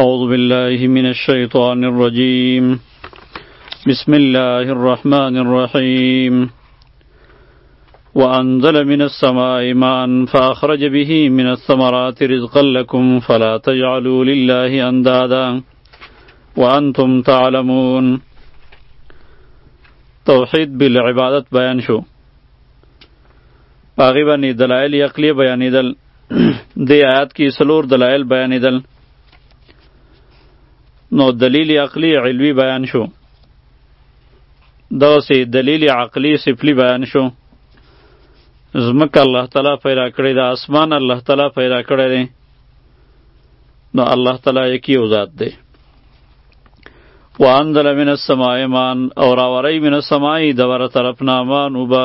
أعوذ بالله من الشيطان الرجيم بسم الله الرحمن الرحيم وأنزل من السماء ماء فأخرج به من الثمرات رزقا لكم فلا تجعلوا لله أندادا وأنتم تعلمون توحيد بالعبادة بيان شو په هغې باندې دلایل عقلیه بیانېدل دې آیات کې څلور دلایل بیانېدل نو دلیل عقلی علوي بیان شو دغسې دلیل عقلی سفلی بیان شو ځمکه الله تعالی پیدا کړې ده اسمان الله تعالی پیدا کړی دی نو الله تعالی یکی یو ذات دی وانزل من السماء مان او راوری من السماء د وره طرف نه مان وبه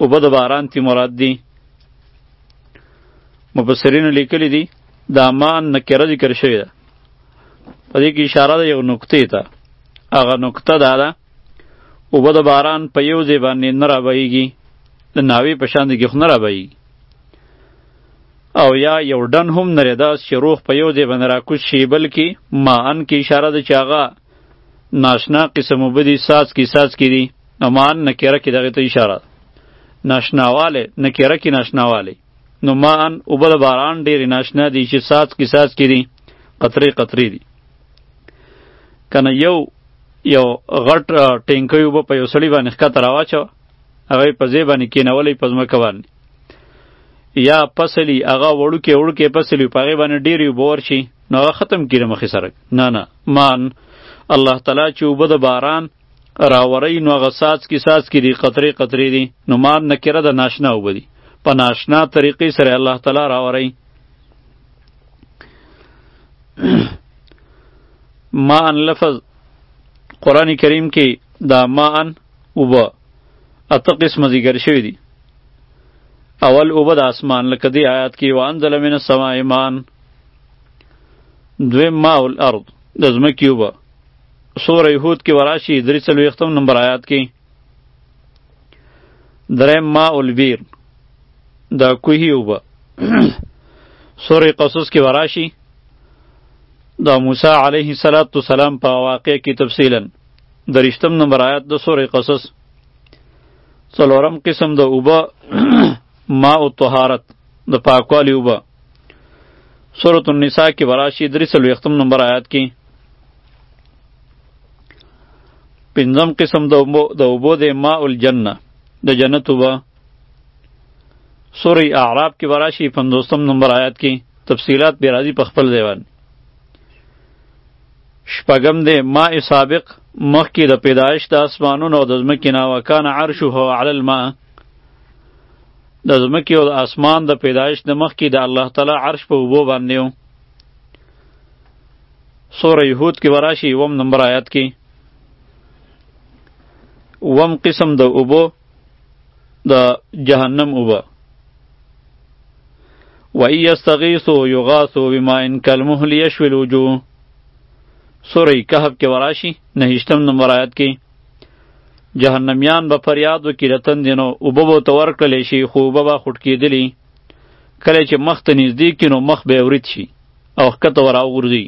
اوبه د باران تی مراد دي مفسرین لیکلی دي دا مان نکره ذکر شوی ده په دې کې اشاره ده یو نقطې ته هغه نقطه دا ده اوبه د باران په یو ځای باندې نه رابهیږي د ناوې په شان کې خو نه رابهیږي او یا یو ډن هم نری داس چې روح په یو ځای باندې راکوز شي بلکې ما ان کې اشاره ده چې هغه ناشنا قسم اوبه دي څاڅکي څاڅکي دي نو ما نکره کې دغه ته اشاره ناشناواله نکره کې ناشناواله نو ما ان اوبه د باران ډېر ناشنا دي چې څاڅکي څاڅکي دي قطرې قطرې دي کنه یو یو غټ ټینکی اوبه په یو سړي باندې ښکته راواچو هغه په ځای باندې کینولې په ځمکه باندې یا پسلی هغه وړوکی وړوکی پسلی په هغې باندې ډېرې اوبه ورشي نو هغه ختم کړي مخې سره نه نه مان الله تعالی چې وبه د باران راوري نو هغه ساز کې ساز کې دي قطرې قطرې دي نو مان نکره د ناشنا وبدي په ناشنا طریقې سره الله تعالی راوري ما ان لفظ قران کریم کې دا ما ان وب اته قسم ذکر شوی دي اول وب د اسمان لکه دی آیات کې وان ظلمن سما ایمان دویم ماء الارض د ځمکې اوبه سوره یهود کې وراشي درې څلوېښتم نمبر آیات کې دریم ماء البیر د کوهي اوبه سوره قصص کې وراشي د موسی علیه السلام په واقع کې تفصیلا درشتم نمبر آیات د سوره قصص څلورم قسم د اوبه ماء الطهارت د پاکوالي اوبه سورۃ النساء کې براشي درې څلوېښتم نمبر آیات کې پنځم قسم د اوبو د اوبو د ماء الجنه د جنت وبا سورې اعراب کې براشي پنځوستم نمبر آیات کې تفصیلات به راځي په خپل ځای باندې شپږم دی ماء سابق مخکې د پیدایش د اسمانونو او د ځمکې نه وکانه عرشه علی الماء د ځمکې او د اسمان د پیدایش د مخکې د الله تعالی عرش په اوبو باندې و سوره یهود کې وراشي وم نمبر آیات کې وم قسم د اوبو د جهنم اوبه و ای یستغیثو یغاثو بما ان کلمهل یشوی الوجوه سوره کهف کې وراشي نهشتم نمبر آیات کې جهنميان به فریاد وکړي د تندې نو اوبه به ورته ورکړلی شي خو اوبه به خوټ کېدلي کله چې مخ ته نږدې کړي نو مخ به یې ورید شي او ښکته به راوغورځي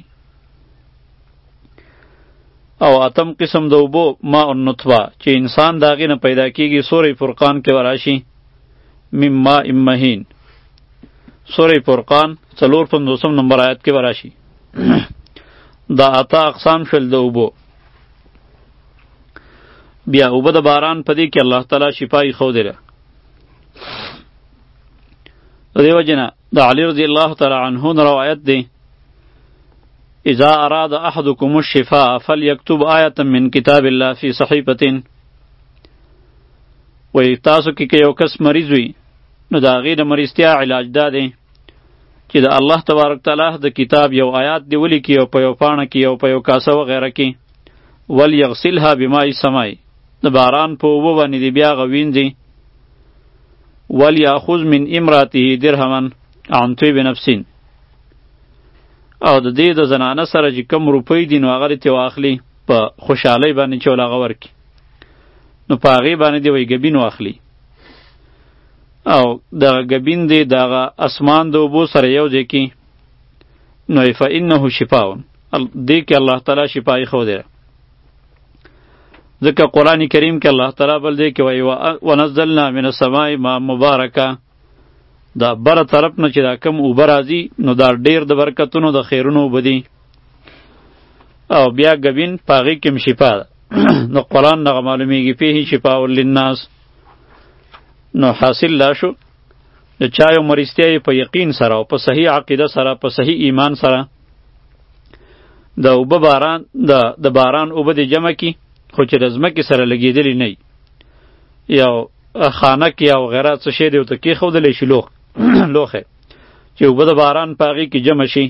او اتم قسم د اوبو ما النطفه چې انسان د هغې نه پیدا کیږي سورې فرقان کې به راشي مم ما امهین سورې فرقان څلور پنځوسم نمبر آیت کې به راشي دا اته اقسام شول د اوبو بیا اوبه د باران په دې کې الله تعالی شفا یې ښودله د دې وجه نه د علي رضی الله تعالی عنه نه روایت دی اذا اراد احدكم الشفاء فليكتب آیه من کتاب الله فی صحیفه وی تاسو کې یو کس مریض وي نو د هغې د مریضتیا علاج دا دی چې د الله تبارک تعالی د کتاب یو آیات دی ولیکي او په یو پاڼه کې او په یو کاسه وغیره کې ولیغسلها بماء سمای د باران په اوبه باندې دی بیا غوینځي ولیاخذ من امراته درهما عن طیب نفسین او د دې د زنانه سره چې کم روپۍ دي نو هغه دې ترې واخلي په خوشحالۍ باندې چې ول هغه ورکړي نو په هغې باندې دې وایي ګبین واخلي او دغه ګبین دی دغه اسمان د اوبو سره یو ځای کی نو فإنه شفاء دې کې الله تعالی شفای خو دی ځکه قرآن کریم کې الله تعالی بل دی کې وایي ونزلنا من السماء ماء مبارکه دا بره طرف نه چې دا کم اوبه راځي نو دا ډیر د برکتونو د خیرونو اوبه دي او بیا ګبین پاغي کې شفا ده نو قرآن دغه معلومیږي فيه شفاء للناس نو حاصل دا شو د چا یو مرستیا یې په یقین سره او په صحیح عقیده سره په صحیح ایمان سره د اوبه باران د د باران اوبه د جمع کی خو چې د ځمکې سره لګېدلی نه یو خانه کې او غیره څه شی دی ورته کېښودلی شي لوښ لوښی چې اوبه د باران په هغې کې جمع شي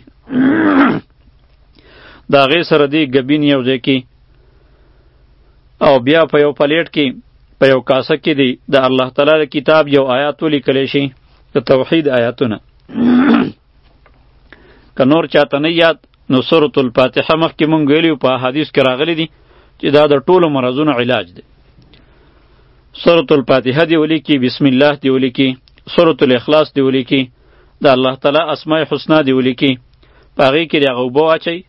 د هغې سره دې ګبین یو ځای کې او بیا په یو پلیټ کې په یو کاسه کې دی د الله تعالی د کتاب یو آیات ولیکل شي د توحید آیاتونه که نور چاته نه یاد نو سورۃ الفاتحه مخکې مونږ ویلو په حدیث کې راغلی دی چې دا د ټولو مرضونو علاج دی سورۃ الفاتحه دی ولیکي بسم الله دی ولیکي سورۃ الاخلاص دی ولیکي د الله تعالی اسماء الحسنا دی ولیکي په هغې کې د هغه اوبه واچئ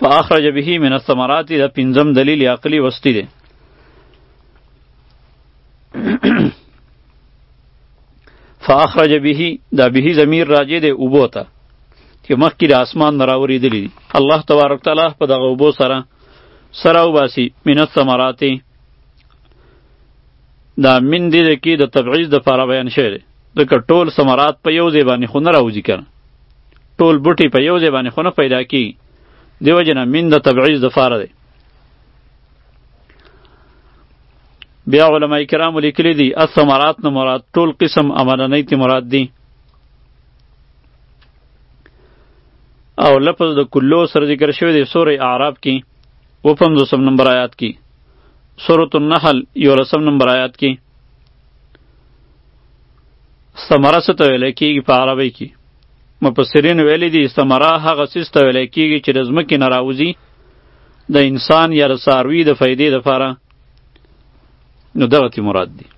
فاخرج به من الثمرات دا پنځم دلیل عقلی وستی دی فاخرج به دا به ضمیر راجع دی اوبو ته چې مخکې د اسمان نه راورېدلي دي الله تبارک تعالی په دغه اوبو سره سره وباسي من الثمرات دا من دې ده کې د تبعیض د پاره بیان شوی دی ځکه ټول ثمرات په یو ځای باندې خو نه راوځي کنه ټول بوټي په یو ځای باندې خو نه پیدا کی دیو جنا من د تبعیض د پاره دی بیا علما کرام لیکلی دي الثمرات نه مراد ټول قسم امرنۍ ته مراد دي او لفظ د کلو سره ذکر شوی دی سورې اعراب کې و پنځوسم نمبر آیات کې سورة النحل یولسم نمبر آیات کې استمره څه ته ویلی کېږي په عربۍ کې مفسرین ویلی دي استمره هغه څیز ته ویلی کېږي چې د ځمکې نه راوځي د انسان یا د څاروي د فایدې دپاره نو دغه تی مراد دی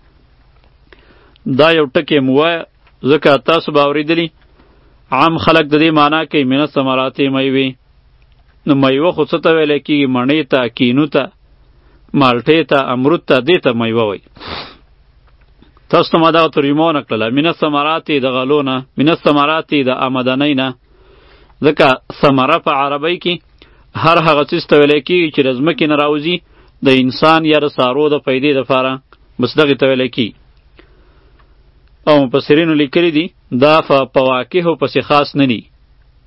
دا یو ټکی مو وایه ځکه تاسو به اورېدلي عام خلک د دې معنا کوي من الثمرات میوې نو میوه خو څه ته ویل کېږي مڼې ته کینو ته مالټې ته امرود ته دې ته میوه وایي تاسو ته ما دغه ترجمه ونه کړله من الثمرات د غلو نه من الثمرات د آمدنۍ نه ځکه ثمره په عربۍ کې هر هغه څیز ته ویل کېږي چې د ځمکې نه راوځي د انسان یا د سارو د پیدې دپاره بس دغې ته ویل کېږي او مفسرینو لیکلي دي دا په فواکهو پسې خاص نه دي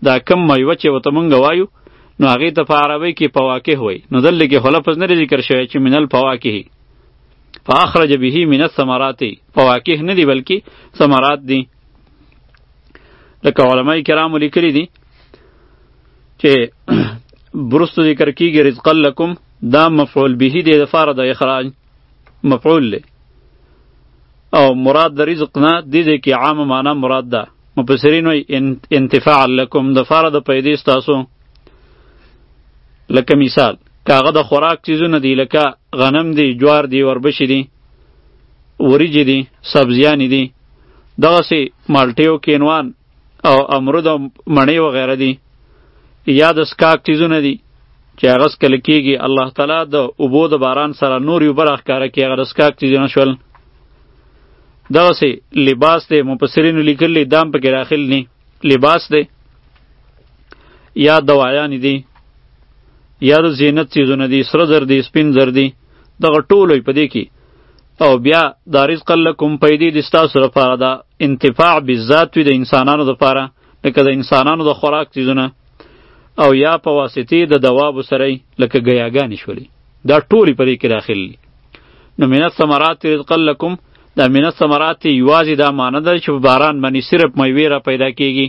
دا کم میوه چې وته مونږ وایو نو هغه ته په عربی کې فواکه وای نو دلته کې خلا پس نه ذکر شوی چې منل فواکه فاخرج به من الثمرات فواکه نه دی بلکې ثمرات دي لکه علماء کرام لیکلي دي چې برستو ذکر کیږي رزق لکم دا مفعول به دی د فار د اخراج مفعول له او مراد د رزق نه د دې کې عامه معنا مراد ده مفسرین وایي انتفاع لکم د فاره د پیدې ستاسو لکه مثال کاغه د خوراک چیزونه دی لکه غنم دی جوار دی وربشې دی وریجې دی سبزیانې دی دغسې مالټې او کینوان او امرود او مڼې وغیره دي یا د سکاک چیزونه دي چې هغه سکل کیږي الله تعالی د اوبو د باران سره نور یو برخ کار کوي هغه د سکاک چیزونه شول دغه سي لباس دی مفسرینو لیکلی دام پکې داخل ني لباس دی یا دوايان دي یا د زینت چیزونه دي سره زر دي سپین زر دي دغه ټولو په دې کې او بیا دا رزق لکم پیدې د ستاسو لپاره ده انتفاع بالذات وي د انسانانو لپاره لکه د انسانانو د خوراک چیزونه او یا په واسطې د دوابو سره لکه ګیاګانې شولې دا ټولې په دې کې داخل دي نو من الثمرات رزقا لکم دا من الثمرات یوازې دا معنی ده چې په باران باندې صرف میوې را پیدا کیږي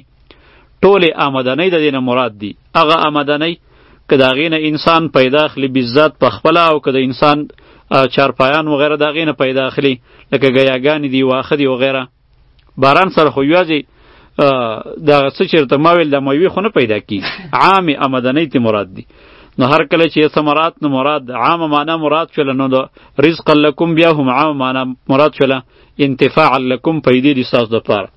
ټولې آمدنۍ د دې نه مراد دي هغه آمدنۍ که د هغې نه انسان پیدا اخلي بالذات په خپله او که د انسان چارپایان وغیره د هغې نه پیدا اخلي لکه ګیاګانې دي واښه دي وغیره باران سره خو یوازې دغه څه چېرته ما ویل د میوې خو نه پیدا کېږي عامې آمدنۍ ترې مراد دي نو هر کله چې ثمرات نو مراد عامه معنا مراد شوله نو د رزق لکم بیا هم عامه معنا مراد شوله انتفاع لکم پیدې دي ستاسو دپاره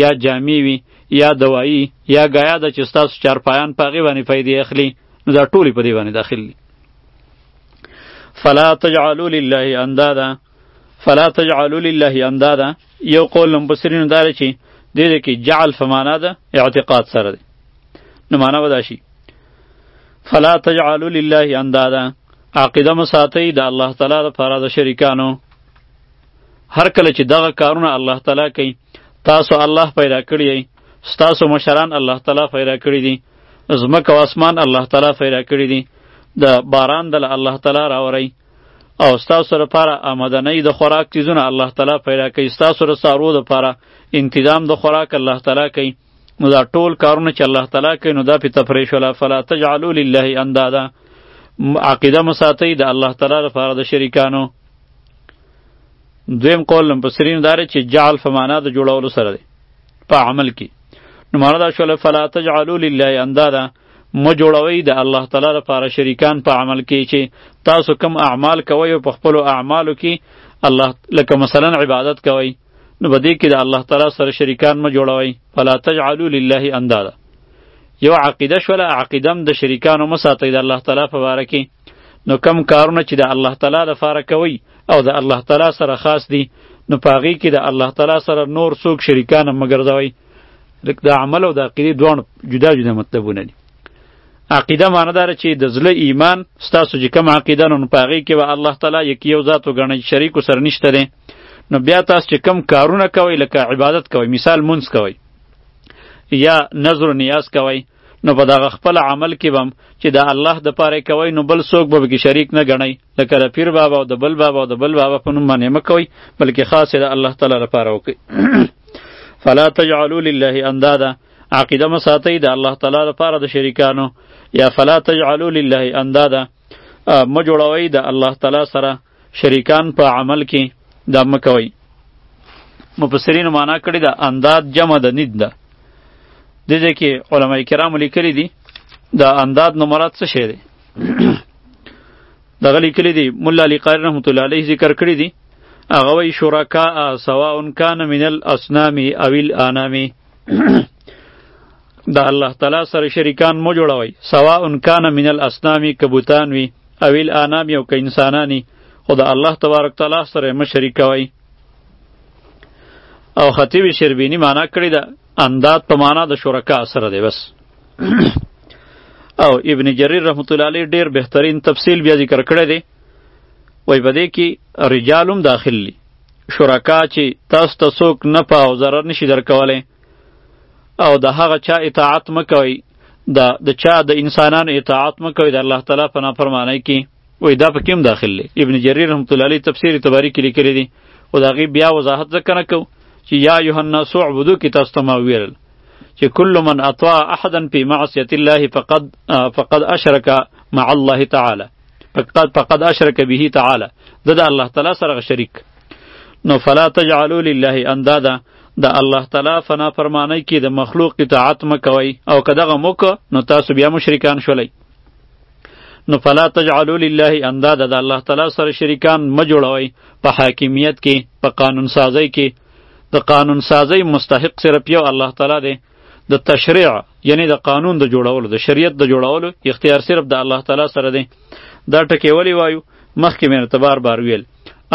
یا جامې وي یا دوایی یا ګایا ده چې ستاسو چارپایان په هغې باندې پیدې اخلي نو دا ټولې په دې باندې داخل دي فلا تجعلوا لله اندادا فلا تجعلوا لله اندادا یو قول مبصرینو دا چې د دې کې جعل په معنا ده اعتقاد سره دی نو معنا ودا شي فلا تجعلوا لله اندادا عقیده مساتئ د الله تعالی لپاره د شریکانو هر کله چې دغه کارونه الله تعالی کوي تاسو الله پیدا کړی یې ستاسو مشران الله تعالی پیدا کړی دي ځمکه او اسمان الله تعالی پیدا کړی دي د باران دل الله تعالی راوړی او ستاسو لپاره آمدنۍ د خوراک چیزونه الله تعالی پیدا کوي ستاسو د سارو لپاره انتظام د خوراک الله تعالی کوي نو دا ټول کارونه چې الله تعالی کوي نو دا په تفریش ولا فلا تجعلوا لله اندادا عقیده مساتئ د الله تعالی لپاره د شریکانو دویم قول لم بصرین دار چې جعل فمانا د جوړولو سره دی په عمل کې نو معنا دا شول فلا تجعلوا لله اندادا مو جوړوي د الله تعالی لپاره شریکان په عمل کې چې تاسو کم اعمال کوئ او په خپل اعمالو کې الله لکه مثلا عبادت کوئ نو بده کې د الله تعالی سره شریکان مو جوړوي فلا تجعلوا لله اندادا یو عقیده شوله عقیدم د شریکانو مساتې د الله تعالی په باره کې نو کم کارونه چې د الله تعالی لپاره کوي او د الله تعالی سره خاص دي نو په هغې کې د الله تعالی سره نور څوک شریکان هم مه ګرځوئ لکه د عمل او د عقیدې دواړه جدا جدا مطلبونه دي عقیده معنی داره چې د زړه ایمان ستاسو چې کوم عقیده نو په هغې کې به الله تعالی یک یو ذات وګڼئ شریک سره نشته دی نو بیا تاسو چې کم کارونه کوئ لکه عبادت کوئ مثال منځ کوئ یا نظر و نیاز کوي نو په دغه خپل عمل کې بم چې د الله د پاره کوي نو بل څوک به کې شریک نه غنئ لکه د پیر بابا او د بل بابا او د بل بابا په نوم باندې مکوي بلکې خاص د الله تعالی لپاره وکړي فلا تجعلوا لله اندادا عقیده مساتې د الله تعالی لپاره د شریکانو یا فلا تجعلوا لله اندادا مجوړوي د الله تعالی سره شریکان په عمل کې دا مکوي مفسرین معنا کړی دا انداد جمع د نید ده د دې کې علما کرام لیکلي دي دا انداد نو مراد څه شی دی دغه لیکلي دي مولا علی قاری رحمت الله علیه ذکر کړی دي هغه وی شرکا سواء کان من الاصنام او الانام د الله تعالی سره شریکان مو جوړوي سواء کان من الاصنام کبوتان وي او الانام یو که انسانانی خو د الله تبارک تعالی سره مو شریکوي او خطیب شربینی معنا کړی ده انداد په معنا د شرکا سره دی بس او ابن جریر رحمت الله علیه ډیر بهترین تفصیل بیا ذکر کړی دی وای په دې کې رجالم داخلي شرکا چې تاسو ته څوک نه په او ضرر نشي درکولی او د هغه چا اطاعت مکوئ د د چا د انسانانو اطاعت مکوئ د الله تعالی په نافرمانی کې وای دا په کوم داخل دی ابن جریر رحمت الله علیه تفسیر تباری کې لیکلی دی او دا غي بیا وضاحت ځکه نه کو چې یا یوحنا سو عبدو کې تاسو ته ما ویل چې کل من اطاع احدا فی معصیت الله فقد فقد اشرک مع الله تعالی فقد فقد اشرک به تعالی د الله تعالی سره شریک نو فلا تجعلوا لله اندادا د الله تعالی په نافرمانی کې د مخلوق اطاعت مه کوئ او که دغه مو که نو تاسو بیا مشرکان شولئ نو فلا تجعلوا لله اندادا د الله تعالی سره شریکان مه جوړوئ په حاکمیت کې په قانون سازی کې د قانون سازی مستحق صرف یو الله تعالی دی د تشریع یعنی د قانون د جوړولو د شریعت د جوړولو اختیار صرف د الله تعالی سره دی دا ټکی ولی وایو مخکې مې ته بار بار ویل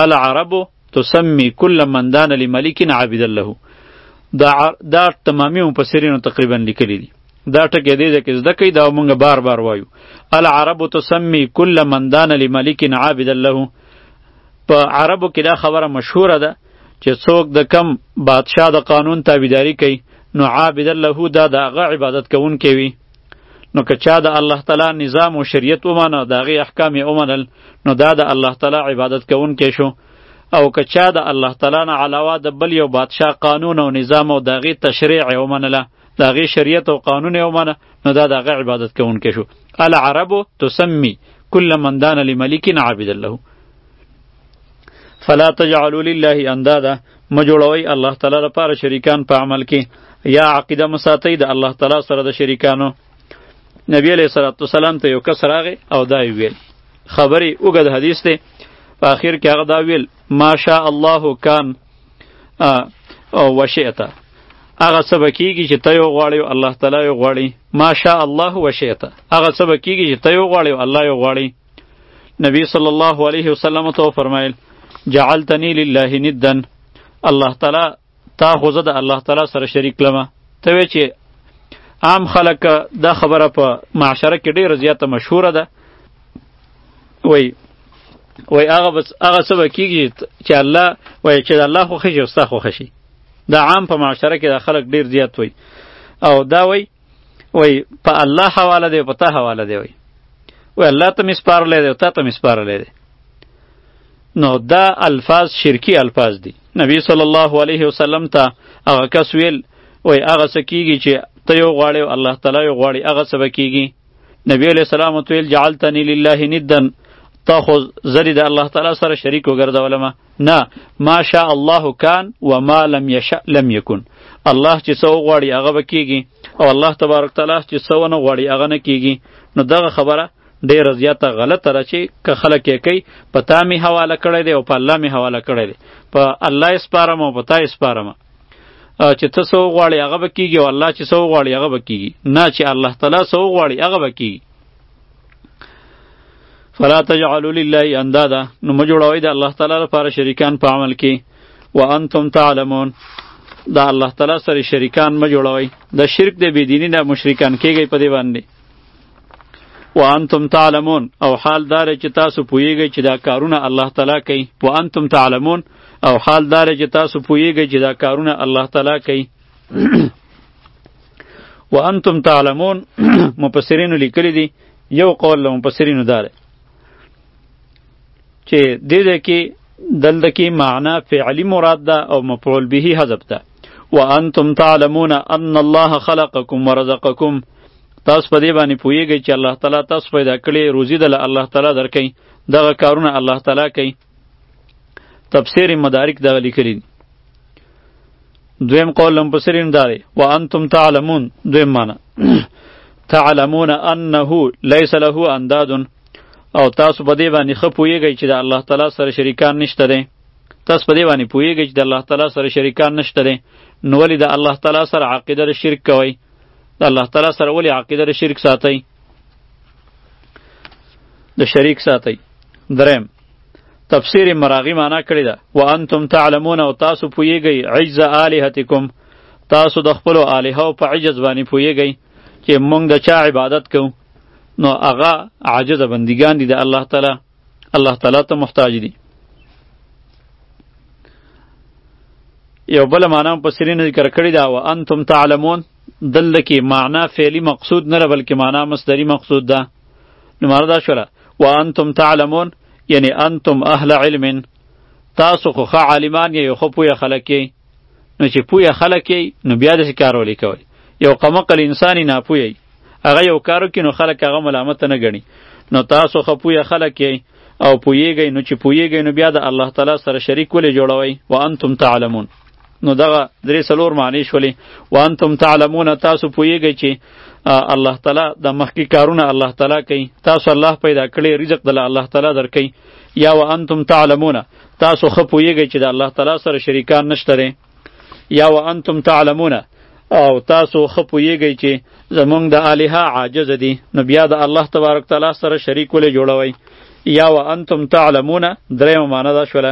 العرب تسمي كل من دان لملك عابدا له دا دا تمامي مفسرینو تقریبا لیکلی دي دا ټکی دی چې زده کوي دا مونږ بار بار وایو العرب تسمي كل من دان لملك عابدا له په عربو کې دا خبره مشهوره ده چې څوک د کم بادشاه د قانون تابعداري کوي نو عابدا له دا دغه عبادت کوونکی وي نو که چا د الله تعالی نظام او شریعت ومانه د هغې احکام یې ومنل نو دا د الله تعالی عبادت کوونکی شو او که چا د الله تعالی نه علاوه د بل یو بادشاه قانون او نظام او د هغې تشریع یې ومنله د هغې شریعت او قانون یې ومنه نو دا د هغه عبادت کوونکی شو العربو تسمی کل من دان لملک عابد له فلا تجعلوا لله اندادا مجوړوي الله تعالی لپاره شریکان په عمل کې یا عقیده مساتئ د الله تعالی سره د شریکانو نبی علیہ الصلوۃ والسلام ته یو کس راغی او دا ویل خبرې وګد حدیث ته په اخر کې هغه دا ویل ماشاء الله کان او وشیتا هغه څه به کیږي چې ته یو غواړې او الله تعالی یو غواړي ماشاء الله وشیته هغه څه به کیږي چې ته یو غواړې او الله یو غواړي نبی صلی الله علیه وسلم ته فرمایل جعلتنی لله ندا الله تعالی تا خو زه د الله تعالی سره شریک لمه ته وی چې عام خلک دا خبره په معاشره کې ډیره زیاته مشهوره ده وای وای هغه بس هغه څه به کیږي چې الله وای چې الله خو خشي او ستا خو خشي دا عام په معاشره کې دا خلک ډیر زیات وای او دا وای وای په الله حواله دی په تا حواله دی وای وای الله ته مې سپارلی دی او تا ته مې سپارلی دی نو دا الفاظ شرکی الفاظ دي نبی صلی الله علیه وسلم ته هغه کس ویل وای هغه څه کیږي چې ته یو غواړې او الله تعالی یو غواړي هغه څه به کیږي نبی علیه السلام ته ویل جعلتنی لله ندا تا خو زری د الله تعالی سره شریک وګرځولم نه ما شاء الله کان و ما لم یشاء لم یکن الله چې څه وغواړي هغه به کیږي او الله تبارک تعالی چې څه ونه غواړي هغه نه کیږي نو دغه خبره ډیره زیاته غلطه ده چې که خلک یې کوي په تا مې حواله کړی دی او په الله مې حواله کړی دی په الله یې سپارم او په تا یې سپارم چې ته څه وغواړې هغه به کیږي او الله چې څه وغواړي هغه به کیږي نه چې الله تعالی څه وغواړي هغه به کیږي فلا تجعلوا لله اندادا نو مجوړوي د الله تعالی لپاره شریکان په عمل کې وانتم تعلمون دا الله تعالی سره شریکان مجوړوي د شرک د بيدینی نه مشرکان کېږي په دی باندې وانتم تعلمون او حال دار چې تاسو پوهیږئ چې دا کارونه الله تعالی کوي وانتم تعلمون او حال دار چې تاسو پوهیږئ چې دا کارونه الله تعالی کوي وانتم تعلمون مفسرین لیکلی دی یو قول له مفسرینو دار چې دې دې کې دلته کې معنا فعلی مراد ده او مفعول به حذف ده وانتم تعلمون ان الله خلقکم ورزقکم تاسو په دې باندې پوهیږئ چې الله تعالی تاسو پیدا کړی روزي دله الله تعالی درکړي دغه کارونه الله تعالی کوي تفسیر مدارک دغه لیکلی دی دویم قول لم پسرین داره و انتم تعلمون دویم معنی تعلمون انه ليس له انداد او تاسو په دې باندې خه پویږئ چې د الله تعالی سره شریکان نشته دی تاسو په دې باندې پویږئ چې د الله تعالی سره شریکان نشته دی نو ولې د الله تعالی سره عقیده د شرک کوئ د الله تعالی سره ولې عقیده د شرک ساتئ د شریک ساتئ دریم تفسیر مراغی معنا کړی ده وانتم تعلمون او تاسو پویږئ عجز الهتکم تاسو د خپل الهه او په عجز باندې پویږئ چې مونږ د چا عبادت کوو نو هغه عاجز بندگان دي د الله تعالی الله تعالی ته محتاج دي یو بل معنا په سرین ذکر کړی دا و انتم تعلمون دلته کې معنا فعلی مقصود نه بلکې معنا مصدری مقصود ده نو معنا دا شوله وانتم تعلمون یعنی انتم اهل علم تاسو خو ښه عالمان یې یو خو پوه خلک یې نو چې پوه خلک یې نو بیا داسې کارولې کوئ یو قمقل انسانی ناپوه یې هغه یو کارو کې نو خلک هغه ملامت نه ګڼي نو تاسو خو پوه خلک یې او پوهیږئ نو چې پوهیږئ نو بیا د الله تعالی سره شریک ولې جوړوئ وانتم تعلمون نو دغه درې سلور معنی شولې وانتم تعلمون تاسو پوهیږئ چې الله تعالی د مخکې کارونه الله تعالی کوي تاسو الله پیدا کړی رزق د الله تعالی درکوي یا وانتم تعلمون تاسو خو پوهیږئ چې د الله تعالی سره شریکان نشته یا وانتم تعلمون او تاسو خو پوهیږئ چې زمونږ د الها عاجز دي نو بیا د الله تبارک تعالی سره شریک ولې جوړوي یا وانتم تعلمون دریم معنی دا شوله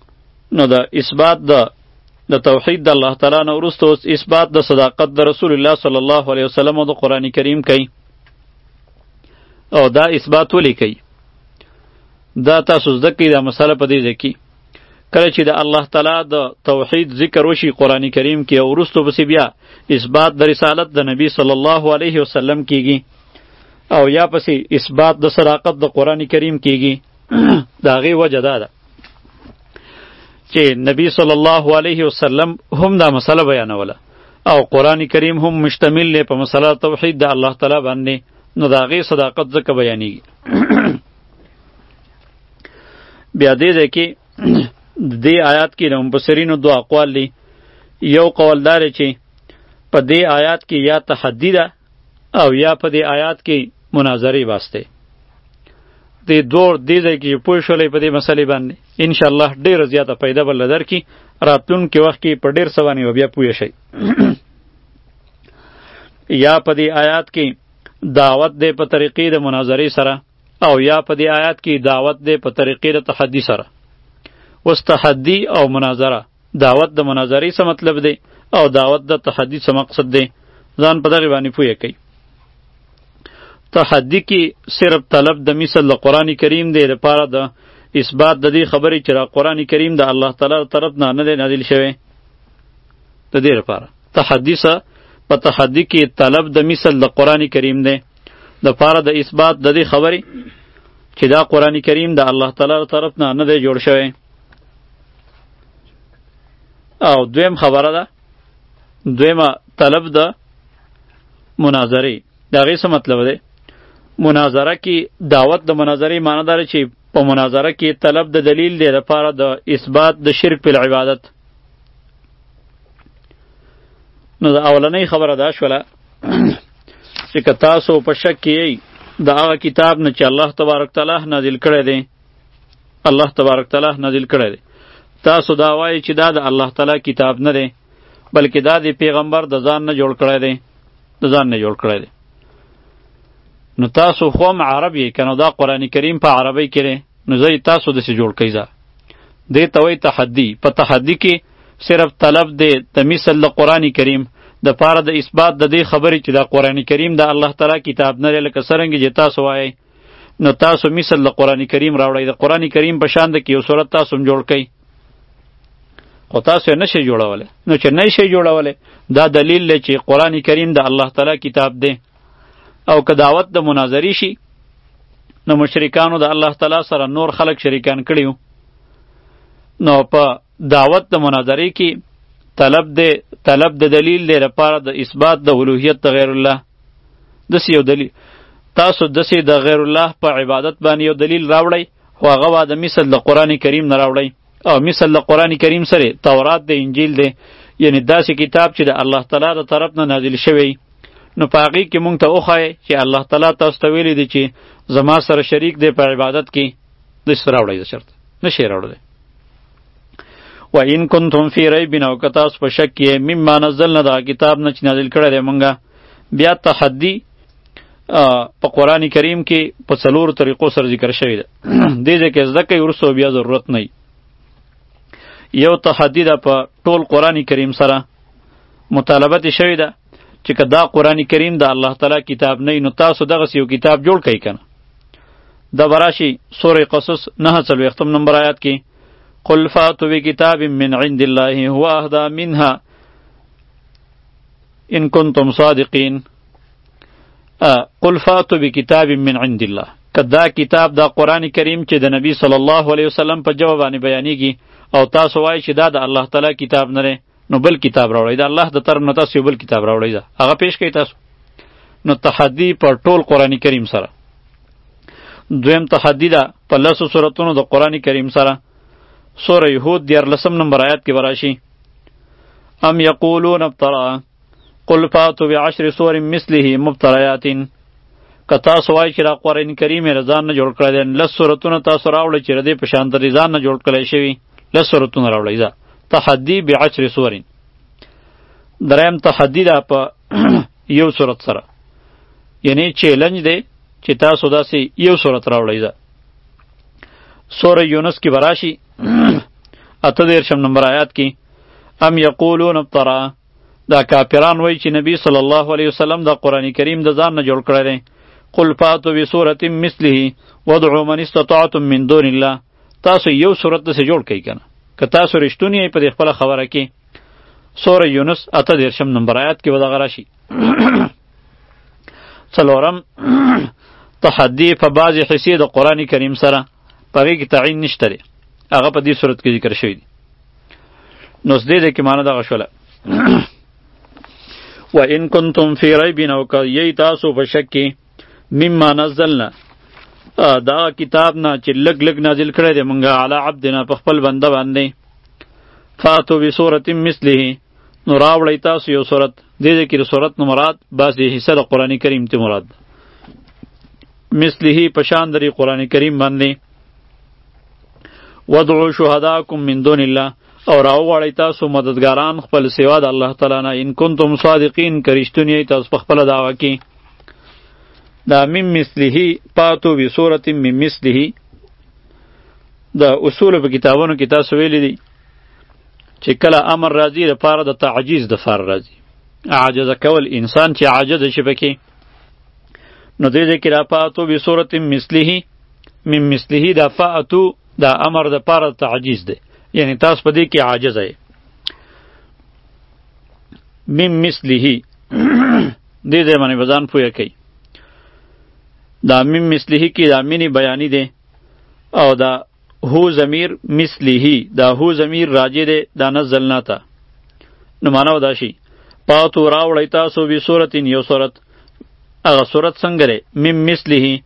نو د اثبات د د توحید د الله تعالی نه وروسته اوس اثبات د صداقت د رسول الله صلی الله علیه وسلم او د قرآن کریم کوي او دا اثبات ولې کوي دا تاسو زده کړئ دا مسله په دې ځای کې کله چې د الله تعالی د توحید ذکر وشي قرآن کریم کې او وروسته پسې بیا اثبات د رسالت د نبی صلی الله علیه وسلم کیږي او یا پسې اثبات د صداقت د قرآن کریم کیږي دا غي وجه دا ده چې نبی صلی الله علیه وسلم هم دا مسله بیانوله او قران کریم هم مشتمل دی په مسله توحید د الله تعالی باندې نو دا غي صداقت ځکه بیانېږي بیا دې ده کې دې آیات کې نو مبصرینو دوه اقوال دي یو قول دار چې په دې آیات کې یا تحدی ده او یا په دې آیات کې مناظرې واسطه د دور دې ځای کې پوه شولې په دې مسلې باندې ان شاء الله ډېر زیاته پیدا بل در کی راتلون کې وخت کې په ډېر سوانی بیا پوه شي یا په دې آیات کې دعوت دې په طریقې د مناظرې سره او یا په دې آیات کې دعوت دې په طریقې د تحدي سره اوس تحدي او مناظره دعوت د مناظرې څه مطلب دی او دعوت د تحدي څه مقصد دی ځان په دغه باندې پوهه کوي تحدي کې صرف طلب د مثل د قران کریم دی لپاره د اثبات د دې خبرې چې را قران کریم د الله تعالی طرف نه نه دی نازل شوی د دې لپاره تحدي سره په تحدي کې طلب د مثل د قران کریم دی د پاره د اثبات د دې خبرې چې دا قران کریم د الله تعالی طرف نه نه دی جوړ شوی او دویم خبره ده دویمه طلب ده مناظره دا غي څه مطلب دی مناظره کې دعوت د مناظره معنی دار چې په مناظره کې طلب د دلیل دی لپاره د اثبات د شرک په عبادت نو دا اولنۍ خبره دا شوله چې که تاسو په شک کې د هغه کتاب نه چې الله تبارک تعالی نازل کړی دی الله تبارک تعالی نازل کړی دی تاسو دا وایي چې دا د الله تعالی کتاب نه دی بلکې دا د پیغمبر د ځان نه جوړ کړی دی د ځان نه جوړ کړی دی نو تاسو خو هم عرب یې کنه دا قرآن کریم په عربی کې دی نو زه تاسو داسې جوړ کړئ ځه دې ته وایي تحدي په تحدي کې صرف طلب دی د مثل د قرآن کریم د پاره د اثبات د دې خبرې چې دا قرآن کریم د الله تعالی کتاب نه لکه څرنګه چې تاسو وایئ نو تاسو مثل د قران کریم راوړی د قران کریم په شان د یو صورت تاسو هم جوړ کړئ خو تاسو نه شي جوړول نو چې نه شي جوړول دا دلیل دی چې قران کریم د الله تعالی کتاب دی او که دعوت د مناظری شي نو مشرکانو د الله تعالی سره نور خلق شریکان کړیو نو په دعوت د مناظری کې طلب دی طلب د دلیل دی لپاره د اثبات د اولوهیت غیر الله دسی یو دلیل تاسو دسی د غیر الله په عبادت باندې یو دلیل راوړی خو هغه وا د مثل د قران کریم نه راوړی او مثل د قران کریم سره تورات د انجیل دی یعنی داسې کتاب چې د الله تعالی د طرف نه نازل شوی نو په هغې کې مونږ ته وښایې چې الله تعالی تاسو ته ویلی دی چې زما سره شریک دی په عبادت کې داسې راوړی د شرط نه شی راوړی و ان کنتم فی ریب او که تاسو په شک کې مما نزلنا دا کتاب نه چې نازل کړی دی مونږه بیا تحدی په قران کریم کې په څلور طریقو سره ذکر شوی دی دې ځکه ځکه ورسو بیا ضرورت نه یو تحدی ده په ټول قران کریم سره مطالبه شوی ده چې که دا قرآن کریم د الله تعالی کتاب نه نو تاسو دغه یو کتاب جوړ کړئ کنه د براشی سورې قصص نه څلوېښتم نمبر آیات کې قل فاتو بکتاب من عند الله هو اهدا منها ان کنتم صادقین قل فاتو بکتاب من عند الله کدا کتاب دا قرآن کریم چې د نبی صلی الله علیه وسلم په جواب باندې بیانېږي او تاسو وایئ چې دا د الله تعالی کتاب نه نو بل کتاب راوړی دا الله د طرف نه تاسو بل کتاب راوړی دا هغه پیش کړئ تاسو نو تحدی پر ټول قران کریم سره دویم تحدی دا په لاسو سوراتونو د قران کریم سره سوره یهود دیار لسم نمبر آیات کې وراشي ام یقولون ابترا قل فاتو بعشر سور مثله مبتریات که تاسو وایئ چې دا قرآن کریم یې له ځان نه جوړ کړی دی لس سورتونه تاسو راوړئ چې د دې په شان ترې ځان نه جوړ کړی شوي لس سورتونه راوړی دا تحدی بعشر سورین دریم تحدی دا په یو سورت سره یعنی چیلنج دی چې تاسو داسې یو سورت راوړی دا سوره یونس کې براشي اته دیرشم نمبر آیات کې ام یقولون افترا دا کافران وای چې نبی صلی الله علیه وسلم د قران کریم د ځان نه جوړ کړی دی قل فاتو بسورة مثله وادعوا من استطعتم من دون الله تاسو یو صورت دسې جوړ کړئ کنه که تاسو رښتونی یې په دې خپله خبره کې سوره یونس اته دېرشم نمبر آیات کې به دغه راشي څلورم تحدي په بعضې حصې د قرآن کریم سره په هغې کې تعین نشته دی هغه په دې صورت کې ذکر شوی دی نو دې دې کې معنی دغه شوله و ان کنتم فی ریب او که یی تاسو په شک کې مما نزلنا دا کتاب نه چې لګ لګ نازل کړی دی مونږه علی عبدنا په خپل بنده باندې فاتو بسورة مثله نو راوړی تاسو یو صورت دې دې کې صورت نو مراد بس دې حصہ د قران کریم ته مراد مثله پشان دری قران کریم باندې ودعو شهداکم من دون الله او راوغواړی تاسو مددګاران خپل سوا د الله تعالی نه ان کنتم صادقین که رښتونی تاسو په خپله دعوا کې دا مم مثله پاتو وی صورت مم مثله دا اصول په کتابونو کې تاسو ویلي دي چې کله امر راځي د پاره د تعجیز د فار راځي عاجز کول انسان چې عاجز شي پکې نو دې دې کې را پاتو به صورت مثله من مثله دا فاتو دا امر د پاره تعجیز دی یعنی تاسو په دې کې عاجز یې من مثله دې ځای باندې به ځان پوه کوي دا میم مثله کې دا مینې بیانی دی او دا هو ضمیر مثله دا هو ضمیر راجع دی دا نزلنا ته نو معنا دا شي پاتو راوړی تاسو به صورت یو صورت هغه صورت څنګه لري مم مثله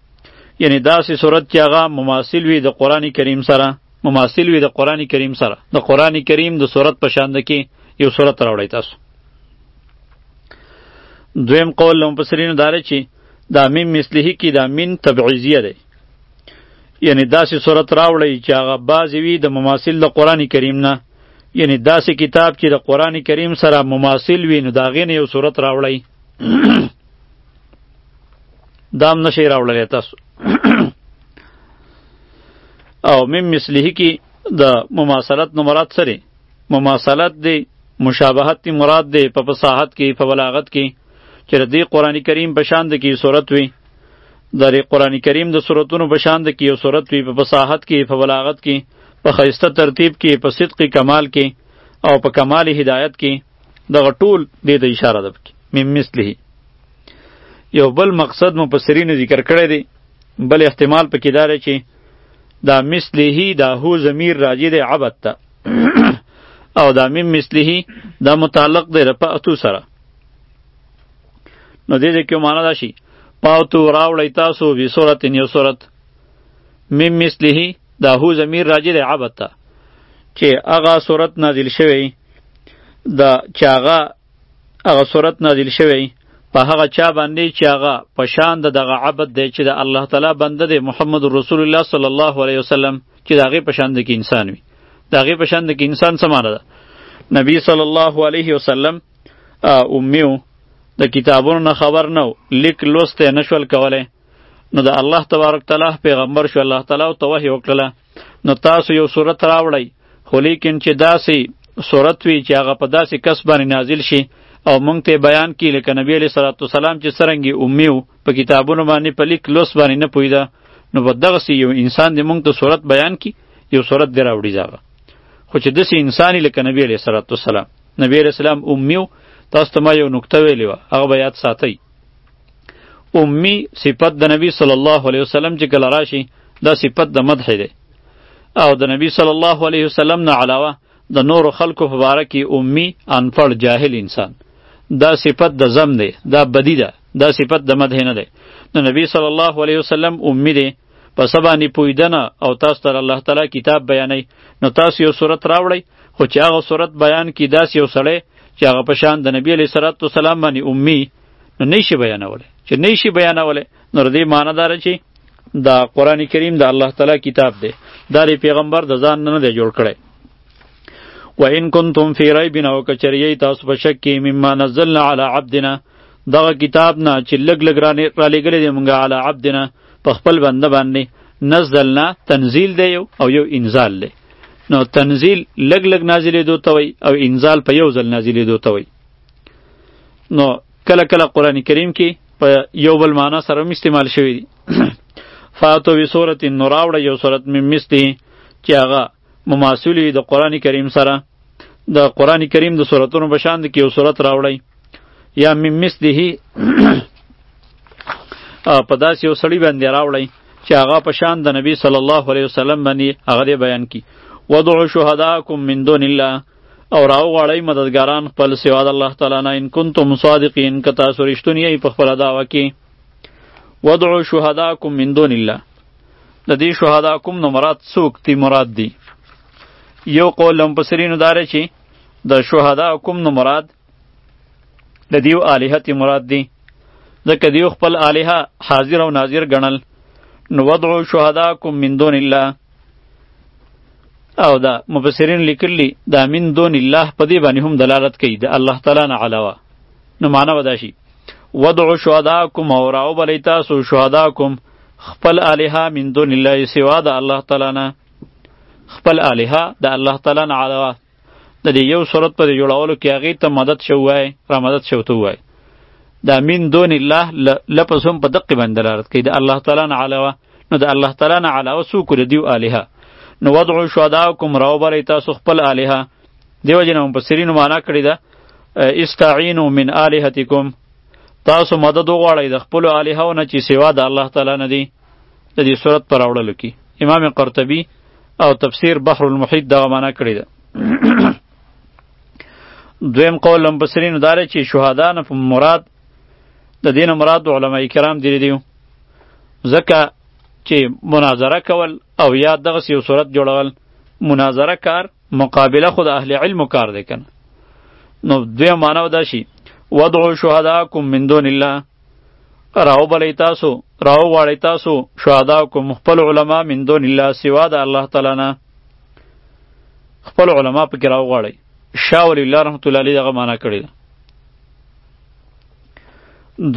یعنی داسې صورت چې هغه مماثل وي د قران کریم سره مماثل وي د قران کریم سره د قران کریم د صورت په شان کې یو صورت راوړی تاسو دویم قول لهم پسرینو داره چې دا میم مثلهی کې دا مین تبعیزیه دی یعنی داسې صورت راوړی چې هغه بعضې وي د مماثل د قرآن کریم نه یعنی داسې کتاب چې د قرآن کریم سره مماثل وي نو د هغې نه یو صورت راوړی دا هم نشئ راوړلی تاسو او میم مثلهی کې د مماثلت نه مراد سره مماثلت دی مشابهت تی مراد دی په فصاحت کې په بلاغت کې چې د قرآن کریم په شان د کې صورت وي د قرآن کریم د صورتونو په شان د کې یو صورت وي په فصاحت کې په بلاغت کې په خیسته ترتیب کې په صدق کمال کې او په کمال هدایت کې دغه ټول دې ته اشاره ده پکې مم مثله یو بل مقصد مو په سرینو ذکر کړی دی بل احتمال پکې داره چې دا مثله دا هو ضمیر راجی دی عبد ته او دا مم مثله دا متعلق دی رپا اتو سره نو دې دې کې معنا دا شي پاوتو راوړی تاسو وی صورت نیو صورت مم مثله دا هو ضمیر راجع دی عبد ته چې هغه صورت نازل شوی دا چې هغه هغه صورت نازل شوی په هغه چا باندې چې هغه په شان د دغه عبد دی چې د الله تعالی بنده دی محمد رسول الله صلی الله علیه وسلم چې د هغې په شان د کې انسان وي د هغې په شان د کې انسان څه معنی ده نبی صلی الله علیه وسلم امیو د کتابونو نه خبر نه لیک لوست نه شول کولی نو د الله تبارک تعالی پیغمبر شو الله تعالی او توحی وکړله نو تاسو یو صورت راوړی خو لیکن چې داسې صورت وي چې هغه په داسې کس باندې نازل شي او مونږ ته بیان کی لکه نبی علیه صلوات والسلام چې سرنګي امیو په کتابونو باندې په لیک لوس باندې نه پویدا نو په دغه سی یو انسان دې مونږ ته صورت بیان کی یو صورت دی راوړي ځاغه خو چې داسې انسان لکه نبی علیه صلوات والسلام نبی علیه السلام امیو تاسو ته ما یو نکته ویلی وه هغه به یاد ساتئ امي صفت د نبی صلی الله علیه وسلم چې کله راشي دا صفت د مدح دی او د نبی صلی الله علیه وسلم نه علاوه د نور خلکو په باره کې امي انفړ جاهل انسان دا صفت د زم دی دا بدی ده دا صفت د مدح نه دی نو نبی صلی الله علیه وسلم امي دی په څه باندې پوهېدنه او تاسو ته الله تعالی کتاب بیانوي نو تاسو یو صورت راوړئ خو چې هغه صورت بیان کړي داسې یو سړی چې هغه په شان د نبي علیه صلات وسلام باندې امي نو نه شي بیانولی چې نه شي بیانولی نو د دې معنی دا چې دا قرآن کریم د الله تعالی کتاب دی دا د پیغمبر د ځان نه دی جوړ کړی و ان کنتم فی ریب او کچریی تاسو په شک کې مما نزلنا علی عبدنا دغه کتاب نه چې لګ لګ را لګلې دی مونږه علی عبدنا په خپل بنده باندې نزلنا تنزیل دی یو او یو انزال دی نو تنزیل لګ لګ نازلې دوته وي او انزال په یو ځل نازلې دوته وي نو کله کله قران کریم کې په یو بل معنا سره هم استعمال شوی دی فاتو بی صورت نوراوړه یو صورت می مستی چې هغه مماثلی د قران کریم سره د قران کریم د سوراتونو په شان کې یو سورات راوړی یا مم مثله په داس یو سړی باندې راوړی چې هغه په شان د نبی صلی الله علیه وسلم باندې هغه بیان کی وضع شهداکم من دون الله او راو غړی مددګاران خپل سوا د الله تعالی نه ان کنتم صادقین که تاسو رښتونی یې په خپل دعوا کې وضع شهداکم من دون الله د دې شهدا کوم نو مراد څوک دی مراد دی یو قول لم پسرینو داره چې د شهدا کوم نو مراد د دیو الہت مراد دی ځکه دیو خپل الہ حاضر او ناظر ګڼل نو وضعوا شهداکم من دون الله او دا مفسرین لیکلی دا من دون الله په دې باندې هم دلالت کوي د الله تعالی نه علاوه نو معنا ودا شي وضعوا شهداکم او راو بلی تاسو شهداکم خپل الها من دون الله سوا د الله تعالی نه خپل الها د الله تعالی نه علاوه د دې یو صورت په جوړولو کې هغه ته مدد شو وای را مدد شو ته وای دا من دون الله لپس هم په دقه باندې دلالت کوي د الله تعالی نه علاوه نو د الله تعالی نه علاوه څوک لري دیو الها نو وضعوا شهداءکم راوبرئ تاسو خپل الها دیو جن هم په سرینو معنا کړی ده استعینوا من الهتکم تاسو مدد وغواړئ د خپل الهو نه چې سوا د الله تعالی نه دی د دې صورت پر راوړلو کې امام قرطبي او تفسیر بحر المحیط دغه معنا کړی ده دویم قول لمبسرین داره چې شهدا نه مراد د دین مراد علما کرام دی دیو ځکه چې مناظره کول او یا دغه یو صورت جوړول مناظره کار مقابله خو د اهل علم کار دی کنه نو دوی معنی دا شي ودعو شهداکم من دون الله راو بلی تاسو راو غواړی تاسو شهداکم خپل علما من دون الله سوا د الله تعالی نه خپل علما پکې راو غواړی شاه ولی الله رحمت الله علیه دغه معنی کړی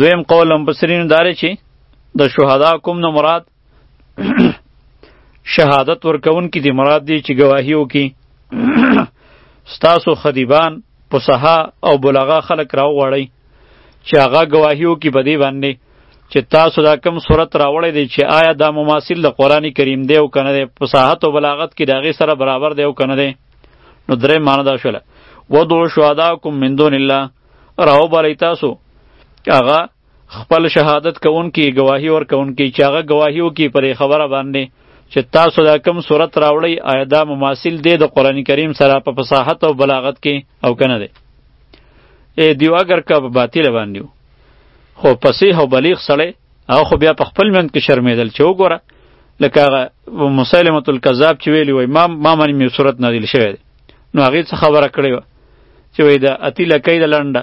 دویم قول هم بصرین داره چې د شهداکم نه مراد شهادت ورکون کی دی مراد دی چې گواهی وکي ستاسو خدیبان پسها او بلغا خلق راو غړی چې هغه گواهی وکي په دی باندې چې تاسو دا کم صورت راوړی دی چې آیا دا مماثل د قران کریم دی او کنه دی پساحت او بلاغت کې داغه سره برابر دی او کنه دی نو درې معنی دا شوله ودعو شهداکم من دون الله راو بلی تاسو هغه خپل شهادت کوونکی گواهی ورکوونکی چې هغه گواهی وکړي پر خبره باندې چې تاسو دا کم صورت راوړی آیا دا مماثل دی د قرآن کریم سره په فصاحت او بلاغت کې او کنه دی ای دیو اگر که په باطل باندې خو فصیح او بلیغ سړی او خو بیا په خپل منځ کې شرمېدل چې وګوره لکه هغه مسلمة الکذاب چې ویلی وای ما ما باندې مې صورت نازل شوی دی نو هغې څه خبره کړې وه چې وایي د اتي لکۍ د لنډه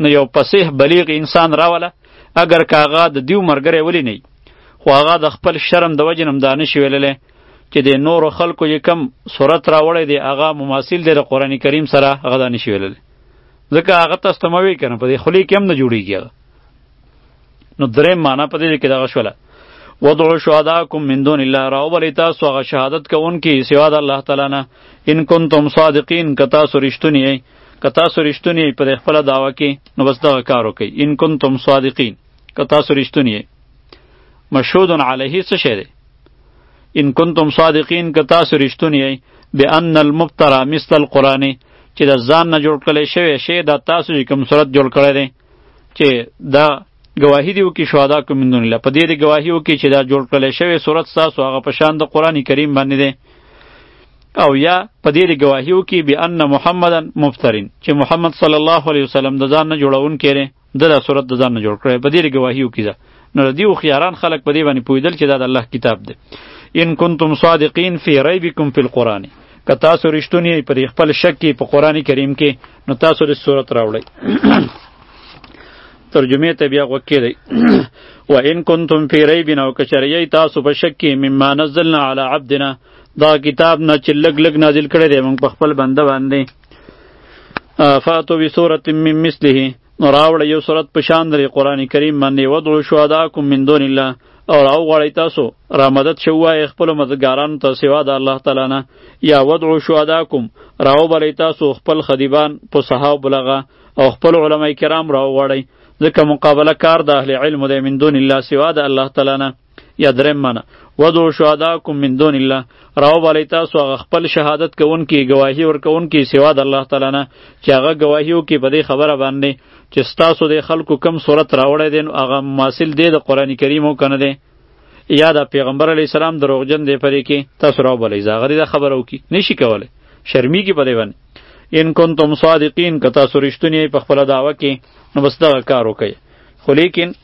نو یو فصیح بلیغ انسان راوله اگر که هغه د دیو مرګره ولی نه خو هغه د خپل شرم د وجې نم دانه شي ویللی چې د نورو خلکو یې کم صورت راوړی دی هغه مماثل دی د قرآن کریم سره هغه دانه شي ویللی ځکه هغه تاسو ته مه وی کنه په دې خولې کې هم نه جوړیږي نو درې معنا په دې کې دغه شوله وضعوا شهداءکم من دون الله راوبلی تاسو هغه شهادت کوونکي سوا د الله تعالی نه ان کنتم صادقین که تاسو رښتوني یئ که تاسو رښتوني یئ پر خپله دعوه کې نو بس دغه کار وکړئ ان کنتم صادقین که تاسو رښتوني یئ مشهود علیه څه شی دی ان کنتم صادقین که تاسو رښتوني یئ بأن المبترا مثل القرآن چې د ځان نه جوړ کړی شوی شی دا تاسو چې کوم صورت جوړ کړی دی چې دا گواهی دی وکي شهدا کوم من دون الله په دې دی گواهی وکي چې دا جوړ کړل شوی صورت تاسو هغه په شان د قران کریم باندې دی او یا په دې دی گواهی وکي به ان محمدن مفترین چې محمد صلی الله علیه وسلم د ځان نه جوړون کړي دغه صورت د ځان نه جوړ کړي په دې دی گواهی وکي نو دی خو خياران خلق په دې باندې پویدل چې دا د الله کتاب دی ان کنتم صادقین فی ریبکم فی القرآن که تاسو رښتونی پر خپل شک کې په قران کریم کې نو تاسو دې صورت راوړئ ترجمه ته بیا غوکې دی و ان کنتم فی ریب او کشریی تاسو په شک کې مما نزلنا علی عبدنا دا کتاب نه چې لګ لګ نازل کړی دی موږ په خپل بنده باندې فاتو بسورة من مثله نو راوړه یو صورت په شان درې قران کریم باندې ودعو شهداکم من دون الله او راو غړی تاسو را مدد شو وای خپل مددګارانو ته سوا د الله تعالی نه یا ودعو شهداکم راو بلی تاسو خپل خدیبان په صحاب بلغه او خپل علما کرام راو غړی ځکه مقابله کار د اهل علم د من دون الله سوا د الله تعالی نه یا دریم معنی ودو شهداکم من دون الله راو بالی تاسو هغه خپل شهادت کوونکي گواهی ورکوونکي سوا د الله تعالی نه چې هغه گواهی وکړي په دې خبره باندې چې ستاسو د خلکو کم صورت راوړی دی نو هغه مماثل دی د قرآن کریم او کنه دی یا د پیغمبر علی السلام دروغجن دی پرې کې تاسو راو بالی زاغری دا خبره وکړي نشي کولی شرمی کې په دې باندې ان کنتم صادقین که تاسو رښتونی په خپل دعوه کې نو بس دغه کار وکړئ خو لیکن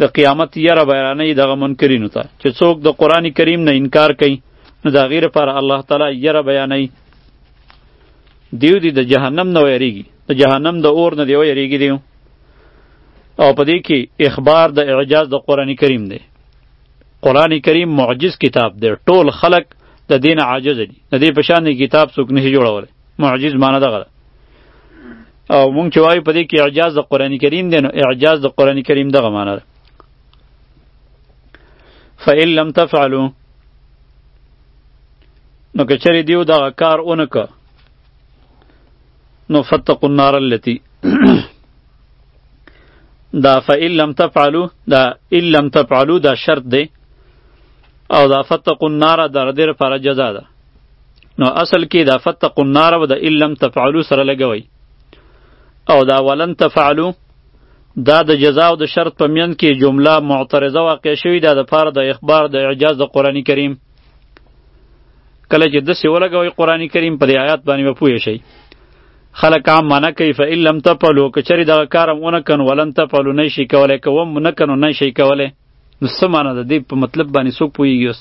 د قیامت یره بیانې دغه منکرینو ته چې څوک د قران کریم نه انکار کوي نو دا غیر پر الله تعالی یره بیانې دیو دی د جهنم نه ویریږي د جهنم د اور نه دی ویریږي دیو او په دې کې اخبار د اعجاز د قران کریم دی قران کریم معجز کتاب دی ټول خلق د دین عاجز دي د دې پشان کتاب څوک نه جوړولای معجز معنی دغه او مونږ چې وایو په دې کې اعجاز د قران کریم دی نو اعجاز د قران کریم دغه معنی ده فإن لم تفعلوا نو که چری دیو دا کار اونک نو فتقوا النار التي دا فإن لم تفعلوا دا إن لم تفعلوا دا شرط دی او دا فتقوا النار دا ردیر پر جزا ده نو اصل کې دا فتقوا النار و د علم تفعلوا سره لګوي او دا ولن تفعلوا دا د جزا او د شرط په میان کې جمله معترضه واقع شوې ده د پاره د اخبار د اعجاز د قرآني کریم کله چې د سی ولګوي قرآني کریم په دې آیات باندې پوه شي خلک عام معنا کوي فإن لم تفعلوا کچری دا کارم ونه کن ولن تفعلوا نشي کولای کوم نه کنو نشي کولای نو څه معنی ده دې په مطلب باندې څوک پوهېږي اوس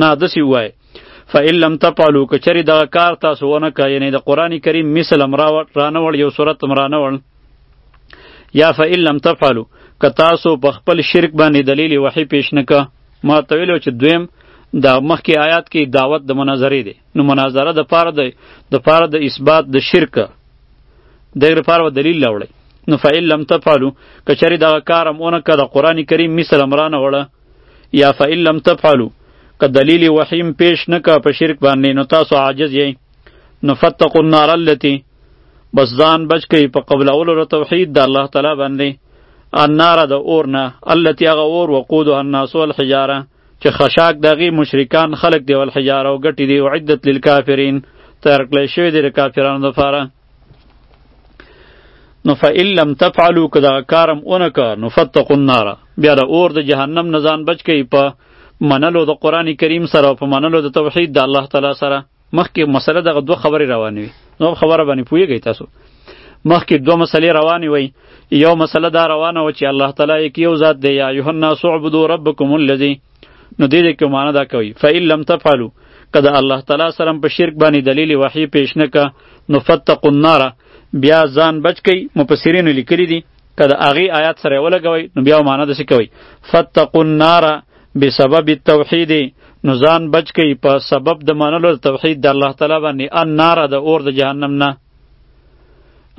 نه داسې ووایه فإن لم تفعلوا کچری دغه کار تاسو ونه کړئ یعنی د قرآن کریم مثل هم رانوړ یو صورت هم رانوړ یا فإن لم تفعلوا که تاسو په خپل شرک باندې دلیل وحی پیش نه که ما ته ویلو چې دویم د مخکې آیات کې دعوت د مناظرې دی نو مناظره د پاره د د پاره د اثبات د شرک دغه لپاره دلیل لاوړی نو فعل لم تفعلوا کچری دغه کارم اون که د قران کریم مثل امرانه وړه یا فعل لم تفعلوا که دلیل وحیم پیش نکا په شرک باندې نو تاسو عاجز یی نو فتقوا النار التي بس ځان بچ کئ په قبل اول ر توحید د الله تعالی باندې النار د اور نه التي هغه اور وقودها الناس والحجاره چې خشاک دغه مشرکان خلق دی ول حجاره او غټی دی او عدت للکافرین تر کله شوی دی کافرانو لپاره نو فإن لم تفعلوا کدا کارم اونک نو فتقوا النار بیا د اور د جهنم نزان بچ کی په منلو د قران کریم سره او په منلو د توحید د الله تعالی سره مخکې مسله دغه دوه خبرې روانې وي نو خبره باندې پوهیږئ تاسو مخکې دوه مسلې روانې وي یو مسله دا روانه و چې الله تعالی یې یو ذات دی یا ایها الناس اعبدوا ربکم الذی نو دې دې کې معنا دا کوي فإن لم تفعلوا کدا الله تعالی سره په شرک باندې دلیل وحی پیش نه کا نو فتقوا النار بیا ځان بچ کی مفسرین لیکلی دي کدا هغه آیات سره ولګوي نو بیا معنا د څه کوي فتقوا النار بسبب التوحید نو ځان بچ کئ په سبب د منلو د توحید د الله تعالی باندې ان نار د اور د جهنم نه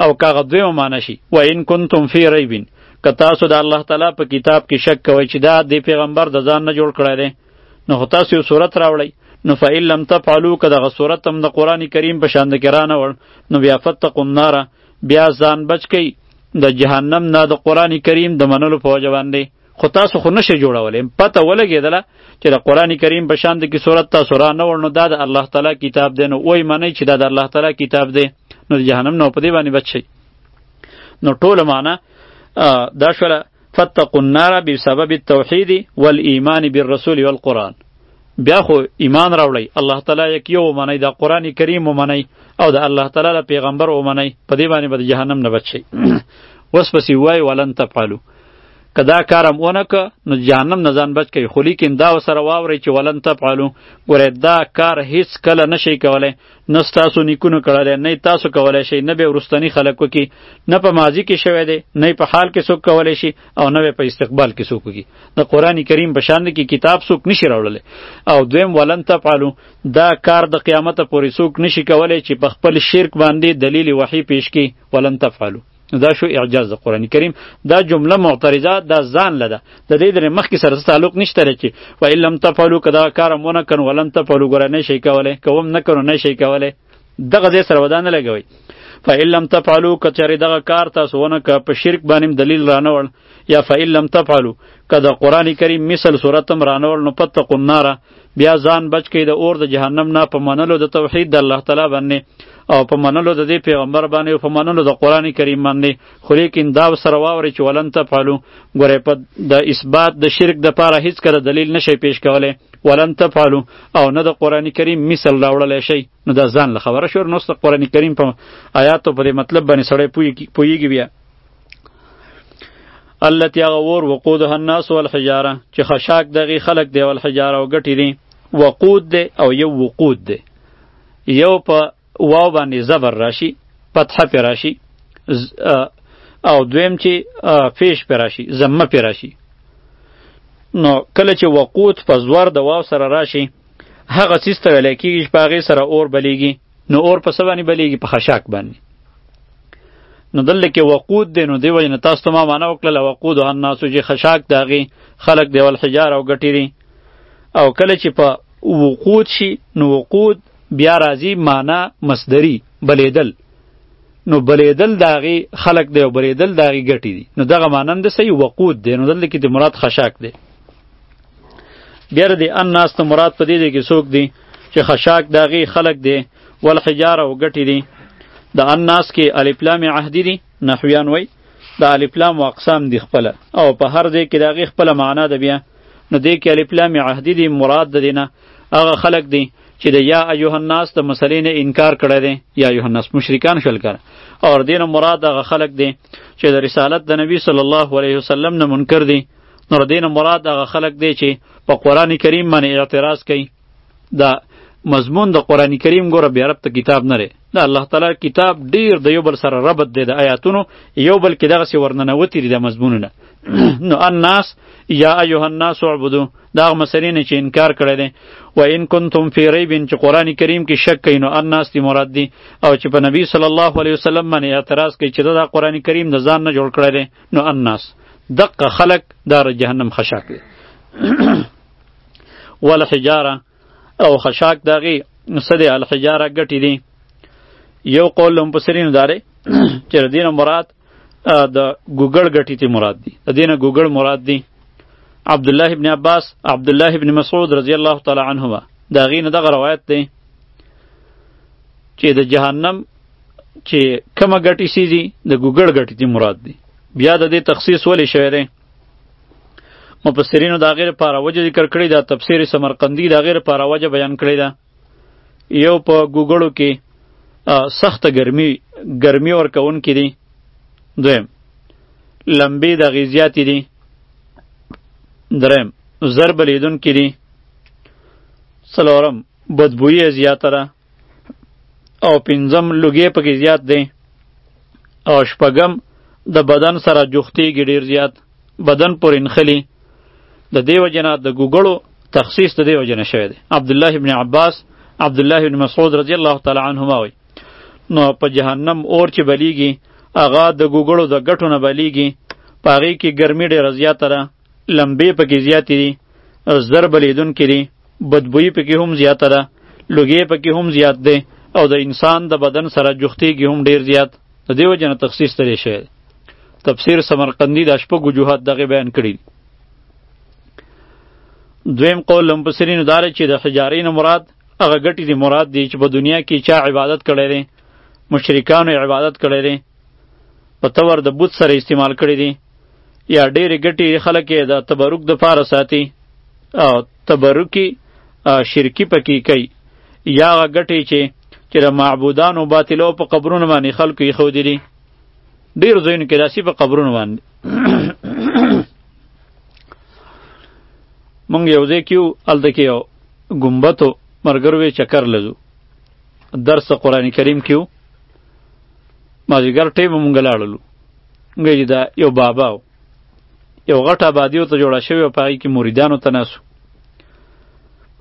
او کاغه دوی معنی شي و ان کنتم فی ریبین که تاسو د الله تعالی په کتاب کې شک کوئ چې دا د پیغمبر د ځان نه جوړ کړی دی نو خو تاسو یو صورت راوړئ نو فإن لم تفعلوا که دغه صورت هم د قرآن کریم په شان د کې رانه وړ نو بیا فتقوا النار بیا ځان بچ کئ د جهنم نه د قرآن کریم د منلو په وجه باندې خو تاسو خو نشئ جوړولی پته ولګېدله چې د قرآن کریم په شان د کې صورت تاسو را نه وړ نو دا د الله تعالی کتاب دی نو وایي منئ چې دا د الله تعالی کتاب دی نو د جهنم نه په دې باندې بچ شئ نو ټوله معنا دا شوله فتقوا النار بسبب التوحید والایمان بالرسول والقرآن بیا خو ایمان راوړی الله تعالی یک یو ومنئ د قرآن کریم ومنئ او د الله تعالی د پیغمبر ومنئ په دې باندې به د جهنم نه بچ شئ اوس پسې وایي ولن تفعلوا که دا کار هم ونه که نو جهنم نه ځان بچ کوي خو لیکن دا وسره واورئ چې ولن تفعلو ګورئ دا کار هیڅ کله نشئ کولی نه ستاسو نیکونو کړلی نه تاسو کولی شئ نه به وروستني خلک وکړي نه په ماضي کې شوی دی نه په حال کې څوک کولی شي او نه په استقبال کې څوک وکړي د قرآن کریم په شان کې کتاب څوک نشي راوړلی او دویم ولن تفعلو دا کار د قیامت پورې څوک نشي کولی چې په خپل شرک باندې دلیل وحی پیش کړي ولن تفعلو نو دا شو اعجاز د قران کریم دا جمله معترضه دا ځان لده د دې درې مخ کې سره تعلق نشته رچی و علم تفعلوا کدا کار مونږ کن ولن تفعلوا ګره نه شي کوله کوم نه کړو نه شي کوله دغه دې سره ودان لګوي فإن لم تفعلوا کچری دغه کار تاسو ونه ک په شرک باندې دلیل رانه وړ یا فإن لم تفعلوا که د قرآن کریم مثل صورت هم رانول نو پتقوا النار بیا ځان بچ کړئ د اور د جهنم نه په منلو د توحید د الله تعالی باندې او په منلو د دې پیغمبر باندې او په منلو د قرآن کریم باندې خو لیکن دا سره واوري چې ولن تفعلوا ګورې په د اثبات د شرک د پاره هیڅ کله دلیل نشي پیش کولای ولن تفعلوا او نه د قرآن کریم مثل راوړل شي نو دا ځان له خبره شور نو قرآن کریم په آیاتو په مطلب باندې سړی پویږي بیا التي غور وقودها الناس والحجاره چې خشاک دغه خلق دی ول حجاره او غټی دی وقود دی او یو وقود دی یو په واو باندې زبر راشي فتحه پر راشي او دویم چې فیش پر راشي زمه پر راشي نو کله چې وقود په زور د واو سره راشي هغه سیسته ویل کېږي چې په هغې سره اور بلیږي نو اور په څه باندې بلیږي په خشاک باندې نو دلته کې وقود دی نو دی وجه نه تاسو ته ما معنا وکړله وقود الناس چې خشاک د هغې خلق دی والحجاره او ګټې دي او کله چې په وقود شي نو وقود بیا راځي معنا مصدري بلیدل نو بلیدل د هغې خلق دی او بلیدل د هغې ګټې دي نو دغه معنا هم د صحیح وقود دی نو دلته کې د مراد خشاک دی بیا د ان ناس ته مراد په دې دی کې څوک دی چې خشاک داغي خلق دی ول حجاره او غټی دی د ان ناس کې الف لام عهدی دی نحویان وای د الف لام اقسام دی خپل او په هر ځای کې داغي خپل معنا ده بیا نو دې کې الف لام عهدی دی مراد ده دینه هغه خلق دی چې د یا ایه الناس د مسلې نه انکار کړی دی یا ایه الناس مشرکان شول کړه او دین مراد هغه خلق دی چې د رسالت د نبی صلی الله علیه وسلم نه منکر دی نو د دین مراد هغه خلک دی چې په قران کریم باندې اعتراض کوي دا مضمون د قران کریم ګوره بیا رب ته کتاب نه لري د الله تعالی کتاب ډیر د یو بل سره ربط دی د آیاتونو یو بل کې دغه سی ورننه وتی دی د مضمونونه نو الناس یا ایها الناس اعبدو دا مسلې نه چې انکار کړی دی و ان کنتم فی ریب چې قران کریم کې شک کین نو الناس دی مراد دی او چې په نبی صلی الله علیه وسلم باندې اعتراض کوي چې دا قران کریم د ځان نه جوړ کړی دی نو الناس دقه خلق دار جهنم خشاک دی والحجاره او خشاک دغه سده الحجاره ګټی دی یو قول هم پسرین داره چې دینه مراد د ګوګل ګټی ته مراد دی د دینه ګوګل مراد دی عبد الله ابن عباس عبد الله ابن مسعود رضی الله تعالی عنهما دا غینه دغه روایت دی چې د جهنم چې کومه ګټي سي دي د ګوګړ ګټي دي مراد دي بیا د دې تخصیص ولې شوی دی مفسرینو دا غیر پاره وجه ذکر کړی دا تفسیر سمرقندی دا غیر پاره وجه بیان کړی دا یو په ګوګړو کې سخت ګرمي ګرمي ورکون کې دي دویم لمبې د غیزیات دي دریم ضرب لیدون کې دي څلورم بدبویه زیاتره او پنځم لوګی پکې زیات دی او شپږم د بدن سره جوختیږي ډیر زیات بدن پورې نښلي د دې وجه نه د ګوګړو تخصیص د دې وجه نه شوی دی عبدالله ابن عباس عبدالله ابن مسعود رضی الله تعالی عنهما وایي نو په جهنم اور چې بلیږي هغه د ګوګړو د ګټو نه بلیږي په هغې کې ګرمي ډېره زیاته ده لمبې پکې زیاتې دي او زر بلیدونکې دي بدبویي پکې هم زیاته ده لوګی پکې هم زیات دی او د انسان د بدن سره جوختیږي هم ډیر زیات د دې وجه نه تخصیص ترې شوی دی تفسیر سمرقندي د شپږ وجوهات دغه بیان کړي دي دویم قول هم پسرینو داره چې د حجارین مراد هغه ګټې دي مراد دي چې په دنیا کې چا عبادت کړی دی مشرکانو عبادت کړی دی په تور د بوت سره استعمال کړی دي یا ډېرې ګټې خلک د تبرک د پاره ساتي او تبرکی شرکی پکې کوي یا هغه ګټې چې چې د معبودانو باطلو په قبرونو باندې خلکو یې ښودي دي ډېر ځایونو کې داسې په قبرونو باندې مونږ یو ځای کیو هلته کې یو ګمبتو ملګرو یې چکر لځو درس قرآن کریم کیو مازیګر ټیم مونږ لاړلو مونږ یې دا یو بابا و یو غټ آبادي ورته جوړه شوې وه په هغې کې مریدانو ته ناست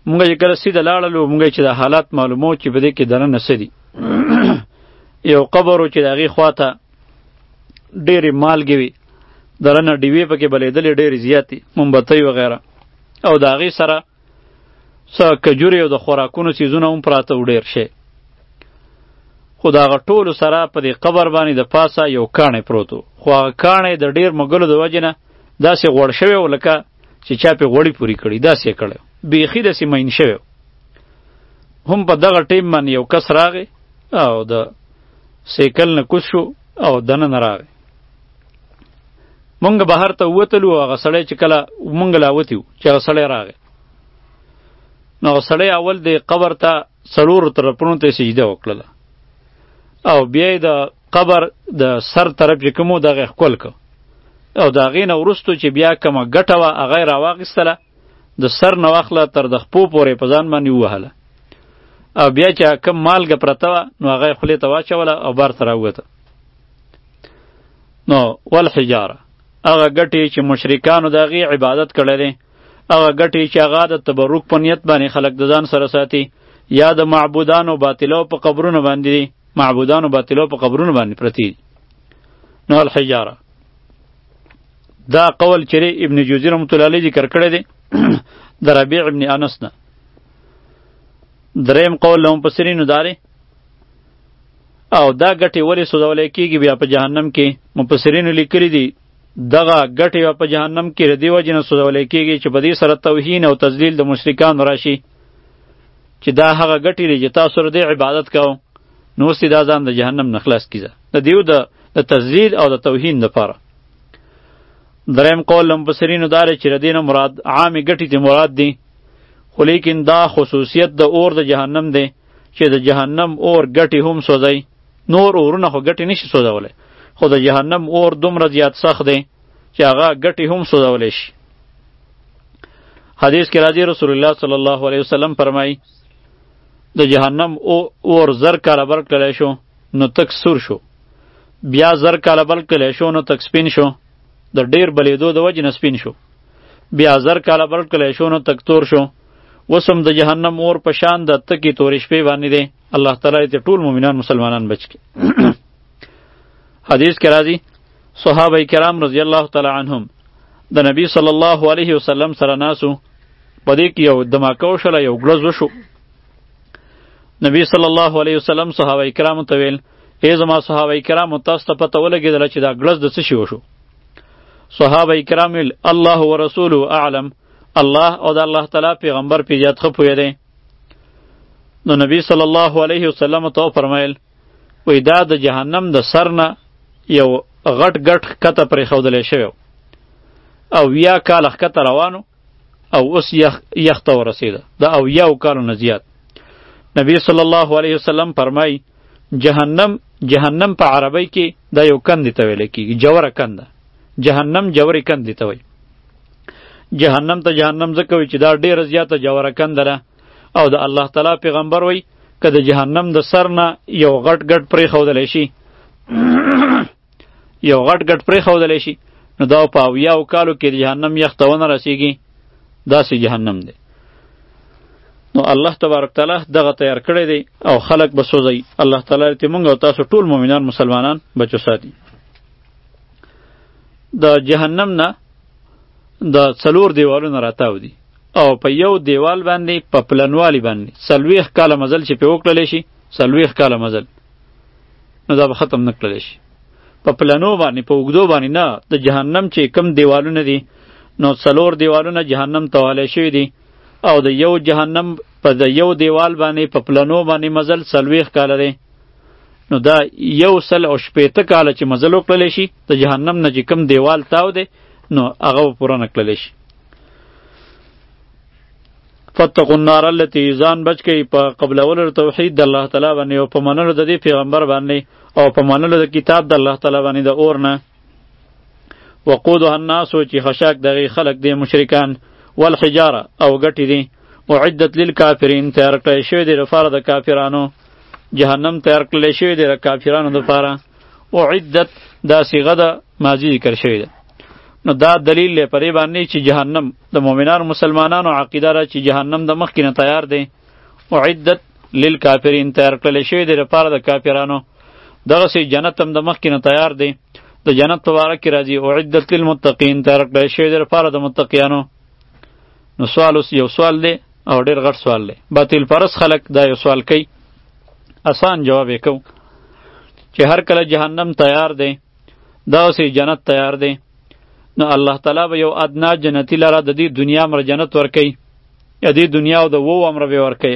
مونږ چې کله سیده لاړلو مونږ چې د حالات معلومو چې په دې کې دننه څه دي یو قبر و چې د هغې خوا ته ډېرې مالګې وي دننه ډیوې پکې بلېدلې ډېرې زیاتې مومبتۍ وغیره او د هغې سره څه کجورې او د خوراکونو څیزونه هم پراته و ډېر شی خو د هغه ټولو سره په دې قبر باندې د پاسه یو کاڼی پروت و خو هغه کاڼی د ډېر مږلو د وجې نه داسې غوړ شوی و لکه چې چا پې غوړي پوري کړي داسې یې کړی بیخي داسې مین شوی هم په دغه ټیم باندې یو کس راغی او د سیکل نه کوز شو او دننه راغی مونږ بهر ته وتلو هغه سړی چې کله مونږ لا وتیو چې هغه سړی راغی نو هغه سړی اول د قبر ته څلور طرفونو ته سجده وکړله او بیا د قبر د سر طرف چې کومو دغه ښکل کو او د هغې نه وروستو چې بیا کومه ګټه وه هغه یې راواخیستله د سر نه واخله تر د خپو پورې په ځان باندې ووهله او بیا چې کم مالګه پرته وه نو هغه یې خولې ته واچوله او بار ته راووته نو والحجاره هغه ګټې چې مشرکانو د هغې عبادت کړی دی هغه ګټې چې هغه د تبرک په نیت باندې خلک د ځان سره ساتي یا د معبودانو باطلو په قبرونو باندې دي معبودانو باطلو په قبرونو باندې پرتی نو الحجاره دا قول چیرې ابن جوزی رحمت الله علیه ذکر کړی دی د ربیع ابن انس نه دریم قول لهم پسرینو داره او دا ګټې ولې سوځولې کیږي بیا په جهنم کې مفسرینو لیکلي دي دغه ګټې بیا په جهنم کې ردی وجه نه سوځولې کیږي چې په دې سره توهین او تذلیل د مشرکان راشي چې دا هغه ګټې دي چې تاسو ردی عبادت کوئ نو سیدا ځان د جهنم نه خلاص کیږي د دیو د د تذلیل او د توهین لپاره دریم قول لمبسرینو دار چې ردینه مراد عامې ګټې ته مراد دي خو لیکن دا خصوصیت د اور د جهنم دی چې د جهنم اور ګټې هم سوځي نور اورونه خو ګټې نشي سوځولی خو د جهنم اور دومره زیات سخت دی چې هغه ګټې هم سوځولی شي حدیث کې راځي رسول الله صلی الله علیه وسلم فرمایي د جهنم اور زر کاله ورکړلی شو نو تک سور شو بیا زر کاله بل کلی شو نو تک سپین شو د ډیر بلیدو د وجې نه سپین شو بیا زر کاله بل کلی شو نو تک تور شو وسم د جهنم اور په شان د تکی تورې شپې باندې دی الله تعالی ته ټول مؤمنان مسلمانان بچ کی حدیث کې راځي صحابه کرام رضی الله تعالی عنهم د نبی صلی الله علیه وسلم سره ناسو پدې کې یو دماکو شله یو ګلز وشو نبی صلی الله علیه وسلم صحابه کرامو ته ویل ای زما صحابه کرامو تاسو ته پته ولګېدله چې دا ګړز د څه شي وشو صحابه کرام ویل الله و رسوله اعلم الله او د الله تعالی پیغمبر پې زیات ښه پوه دی نو نبی صلی الله علیه وسلم ته فرمایل وی دا د جهنم د سر نه یو غټ غټ کته پرې خودلې شوی او ویا کال ښکته روانو او اوس یخ یخ ته ورسېده د او یو کالو نه زیات نبی صلی الله علیه وسلم فرمای جهنم جهنم په عربی کې دا یو کند ته ویل کېږي جوره کند جهنم جورې کند ته وایي جهنم ته جهنم ځکه وایي چې دا ډېره زیاته جوره کند ده او د الله تعالی پیغمبر وایي که د جهنم د سر نه یو غټ غټ پرېښودلی شي یو غټ غټ پرې خودل شي نو دا په اویا او کالو کې جهنم یخ ته ونه رسیږي دا سي جهنم دی نو الله تبارک تعالی دغه تیار کړی دی او خلق به سوځي الله تعالی ته مونږ او تاسو ټول مؤمنان مسلمانان بچو ساتي د جهنم نه د څلور دیوالونه راتاو دي او په یو دیوال باندې په پلنوالي باندې څلوېښت کاله مزل چې پې وکړلی شي څلوېښت کاله مزل نو دا به ختم نه کړل شي په پلانو باندې په وګدو باندې نه د جهنم چې کم دیوالونه دي نو څلور دیوالونه جهنم ته والي شوي دي او د یو جهنم په د یو دیوال باندې په پلانو باندې مزل سلويخ کال دی نو دا یو سل او شپېته کال چې مزل وکړل شي د جهنم نه چې کم دیوال تاو دی نو هغه پوره نکړل شي فتقوا النار التي ځان بچ کړئ په قبلولو د توحید د الله تعالی باندې او په منلو د دې پیغمبر باندې او په منلو د کتاب د الله تعالی باندې د اور نه وقودها الناس چې خشاک دغه خلق دي مشرکان والحجاره او غټي دي اعدت للکافرین تیار کړی شوی دی لپاره د کافرانو جهنم تیار کړی شوی دی د کافرانو لپاره اعدت دا صيغه ده ماضی ذکر شوی ده نو دا دلیل لري پرې باندې چې جهنم د مؤمنانو مسلمانانو عقیده را چې جهنم د مخ کې نه تیار دی اعدت للکافرین تیار کړل شوی دی لپاره د کافرانو دغه سي جنت هم د مخ کې نه تیار دی د جنت په واره کې راځي اعدت للمتقین تیار کړل شوی دی لپاره د متقینانو نو سوال اوس یو سوال دی او ډیر غټ سوال دی باطل پرس خلک دا یو سوال کوي اسان جواب یې کوم چې هر کله جهنم تیار دی دا اوسې جنت تیار دی نو الله تعالی به یو ادنا جنتی لره د دې دنیا مر جنت ورکي یا دې دنیا او د وو امر به ورکي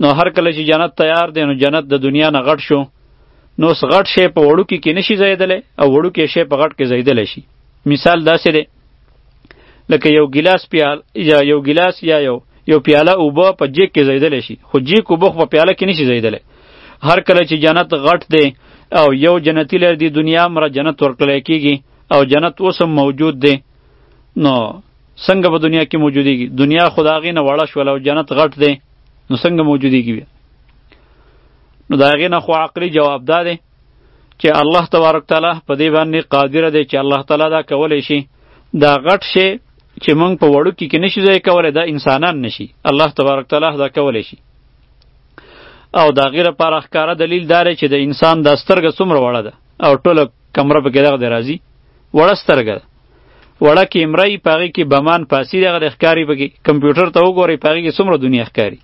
نو هر کله چې جنت تیار دی نو جنت د دنیا نه غټ شو نو غټ شی په وړو کې کې نشي زیدلې او وړو کې شی په غټ کې زیدلې شي مثال داسې دی لکه یو ګلاس پیال یا یو ګلاس یا یو یو پیاله اوبه په جیک کې زیدلی شي خو جیک اوبه خو په پیاله کې نشي زیدلی هر کله چې جنت غټ دی او یو جنتی لر دی دنیا مره جنت ورکړی کیږي او جنت اوس هم موجود دی نو څنګه په دنیا کې موجودیږي دنیا خو د هغې نه وړه شوله او جنت غټ دی نو څنګه موجودیږي بیا نو د هغې نه خو عقلي جواب دا دی چې الله تبارک تعالی په دې باندې قادر دی چې الله تعالی دا کولی شي دا غټ شی چې موږ په وړو کې کې نشي ځای کولی دا انسانان نشي الله تبارک تعالی دا کولی شي او دا غیر پر اخکاره دلیل دار چې د انسان د سترګه څومره وړه ده او ټوله کمره په کې دغه د راځي وړه سترګه ده وړه کیمره یې په هغې کې بمان پاسي دغه د ښکاري په کې کمپیوټر ته وګورئ په هغې کې څومره دنیا ښکاري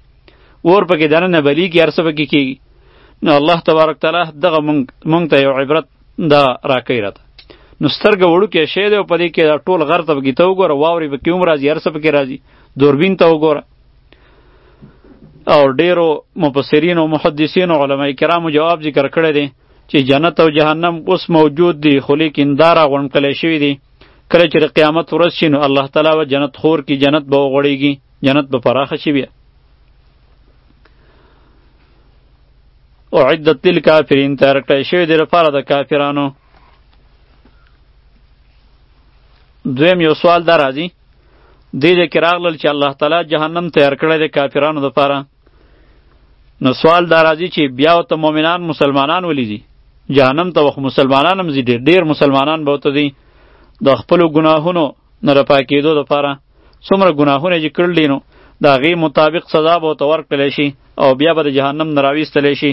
اور پکې دننه بلیږي هر څه پکې کېږي نو الله تبارک تعالی دغه مونږ ته یو عبرت دا راکوي راته نو سترګه وړوکی شی دی او په دې کې دا ټول غر ته پکې ته وګوره واورې پکې هم راځي هر څه پکې راځي دوربین ته وګوره او ډیرو مفسرین او محدثین او علما کرامو جواب ذکر کړی دی چې جنت او جهنم اوس موجود دي خو لیکن دا را غونډ کلی شوي دي کله چې د قیامت ورځ شي نو الله تعالی به جنت خور کې جنت به وغوړېږي جنت به پراخه شي بیا اعدت للکافرین تیار کړی شوی دی لپاره د کافرانو دویم یو سوال دا راځي دې دې کې راغلل چې الله تعالی جهنم تیار کړی دی کافرانو لپاره نو سوال دا راځي چې بیا ته مؤمنان مسلمانان ولې دي جهنم ته وخت مسلمانان هم ډېر ډېر مسلمانان به ته دي د خپل ګناهونو نه د پاکېدو دپاره څومره ګناهونه چې کړل دي نو د هغې مطابق سزا به ورته ورکړلی شي او بیا به د جهنم نه راویستلی شي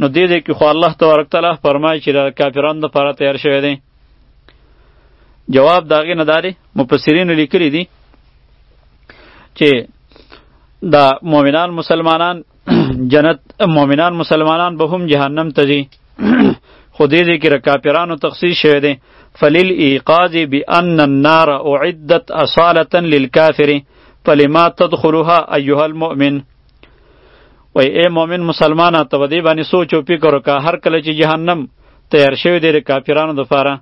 نو دې ځای کې خو الله تبارک تعالی فرمایي چې د کافرانو دپاره تیار شوی دی جواب د هغې نه دا دی مفسرینو لیکلي دي چې دا مؤمنان مسلمانان جنت مؤمنان مسلمانان به هم جهنم ته ځي خو دې دې کې کافرانو تخصیص شوی دی فلیل ایقاظ بان النار اعدت اصاله للکافر فلما تدخلها ایها المؤمن وای اے مؤمن مسلمانه ته دې باندې سوچ او فکر وکړه هر کله چې جهنم تیار شوی دی د کافرانو لپاره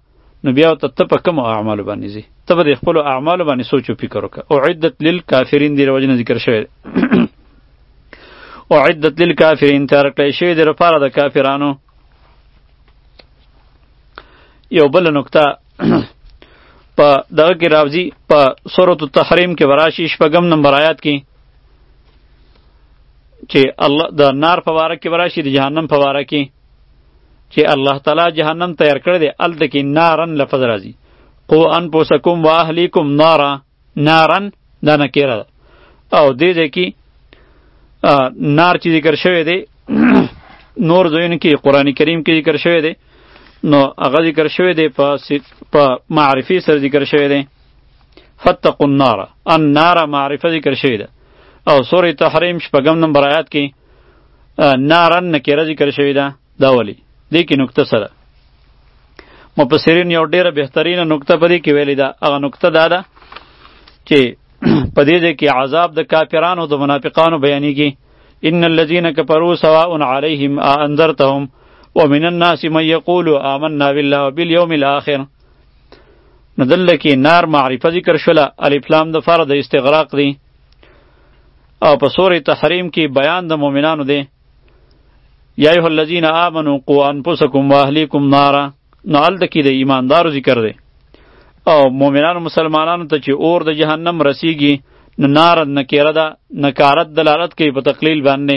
نو بیا ته ته په کوم اعمال باندې زی ته به خپل اعمال باندې سوچ او فکر وکړه او عدت للکافرین دی وجنه ذکر شوی او عدت للکافرین تر کړی شوی دی لپاره د کافرانو یو بل نقطه په دغه کې راوځي په سورۃ التحریم کې وراشي شپږم نمبر آیات کې چې الله د نار په واره کې وراشي د جهنم په واره کې چې الله تعالی جهنم تیار کړی دی هلته کې نارن لفظ راځي قو انفسکم و اهلیکم نارا نارن دا نکیره ده او دې ځای کې نار چې ذکر شوی دی نور ځایونو کې قرآن کریم کې ذکر شوی دی نو هغه ذکر شوی دی په په معرفي سره ذکر شوی دی فتقوا النار النار معرفه ذکر شوی ده او سورې تحریم شپږم نمبر آیات کې نارن نکره ذکر شوی ده دا ولی دې کې نقطه سره مفسرین یو ډیره بهترینه نقطه پدې کې ویلې ده هغه نقطه دا ده چې پدې دې کې عذاب د کافرانو د منافقانو بیانېږي ان الذين كفروا سواء عليهم انذرتهم ومن الناس من يقول آمنا بالله وباليوم الاخر ندل کې نار معرفه ذکر شوله الف لام د فرد استغراق دی او په سورې تحریم کې بیان د مؤمنانو دی یا ایه الذین آمنو قو انفسکم واهلیکم نارا نو هلته کې د ایماندارو ذکر دی او مؤمنانو مسلمانانو ته چې اور د جهنم رسیږي نو نار نکیره ده نکارت دلالت کوي په تقلیل باندې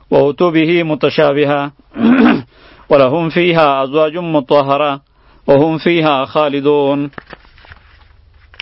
وأتوا به متشابها ولهم فيها أزواج مطهرة وهم فيها خالدون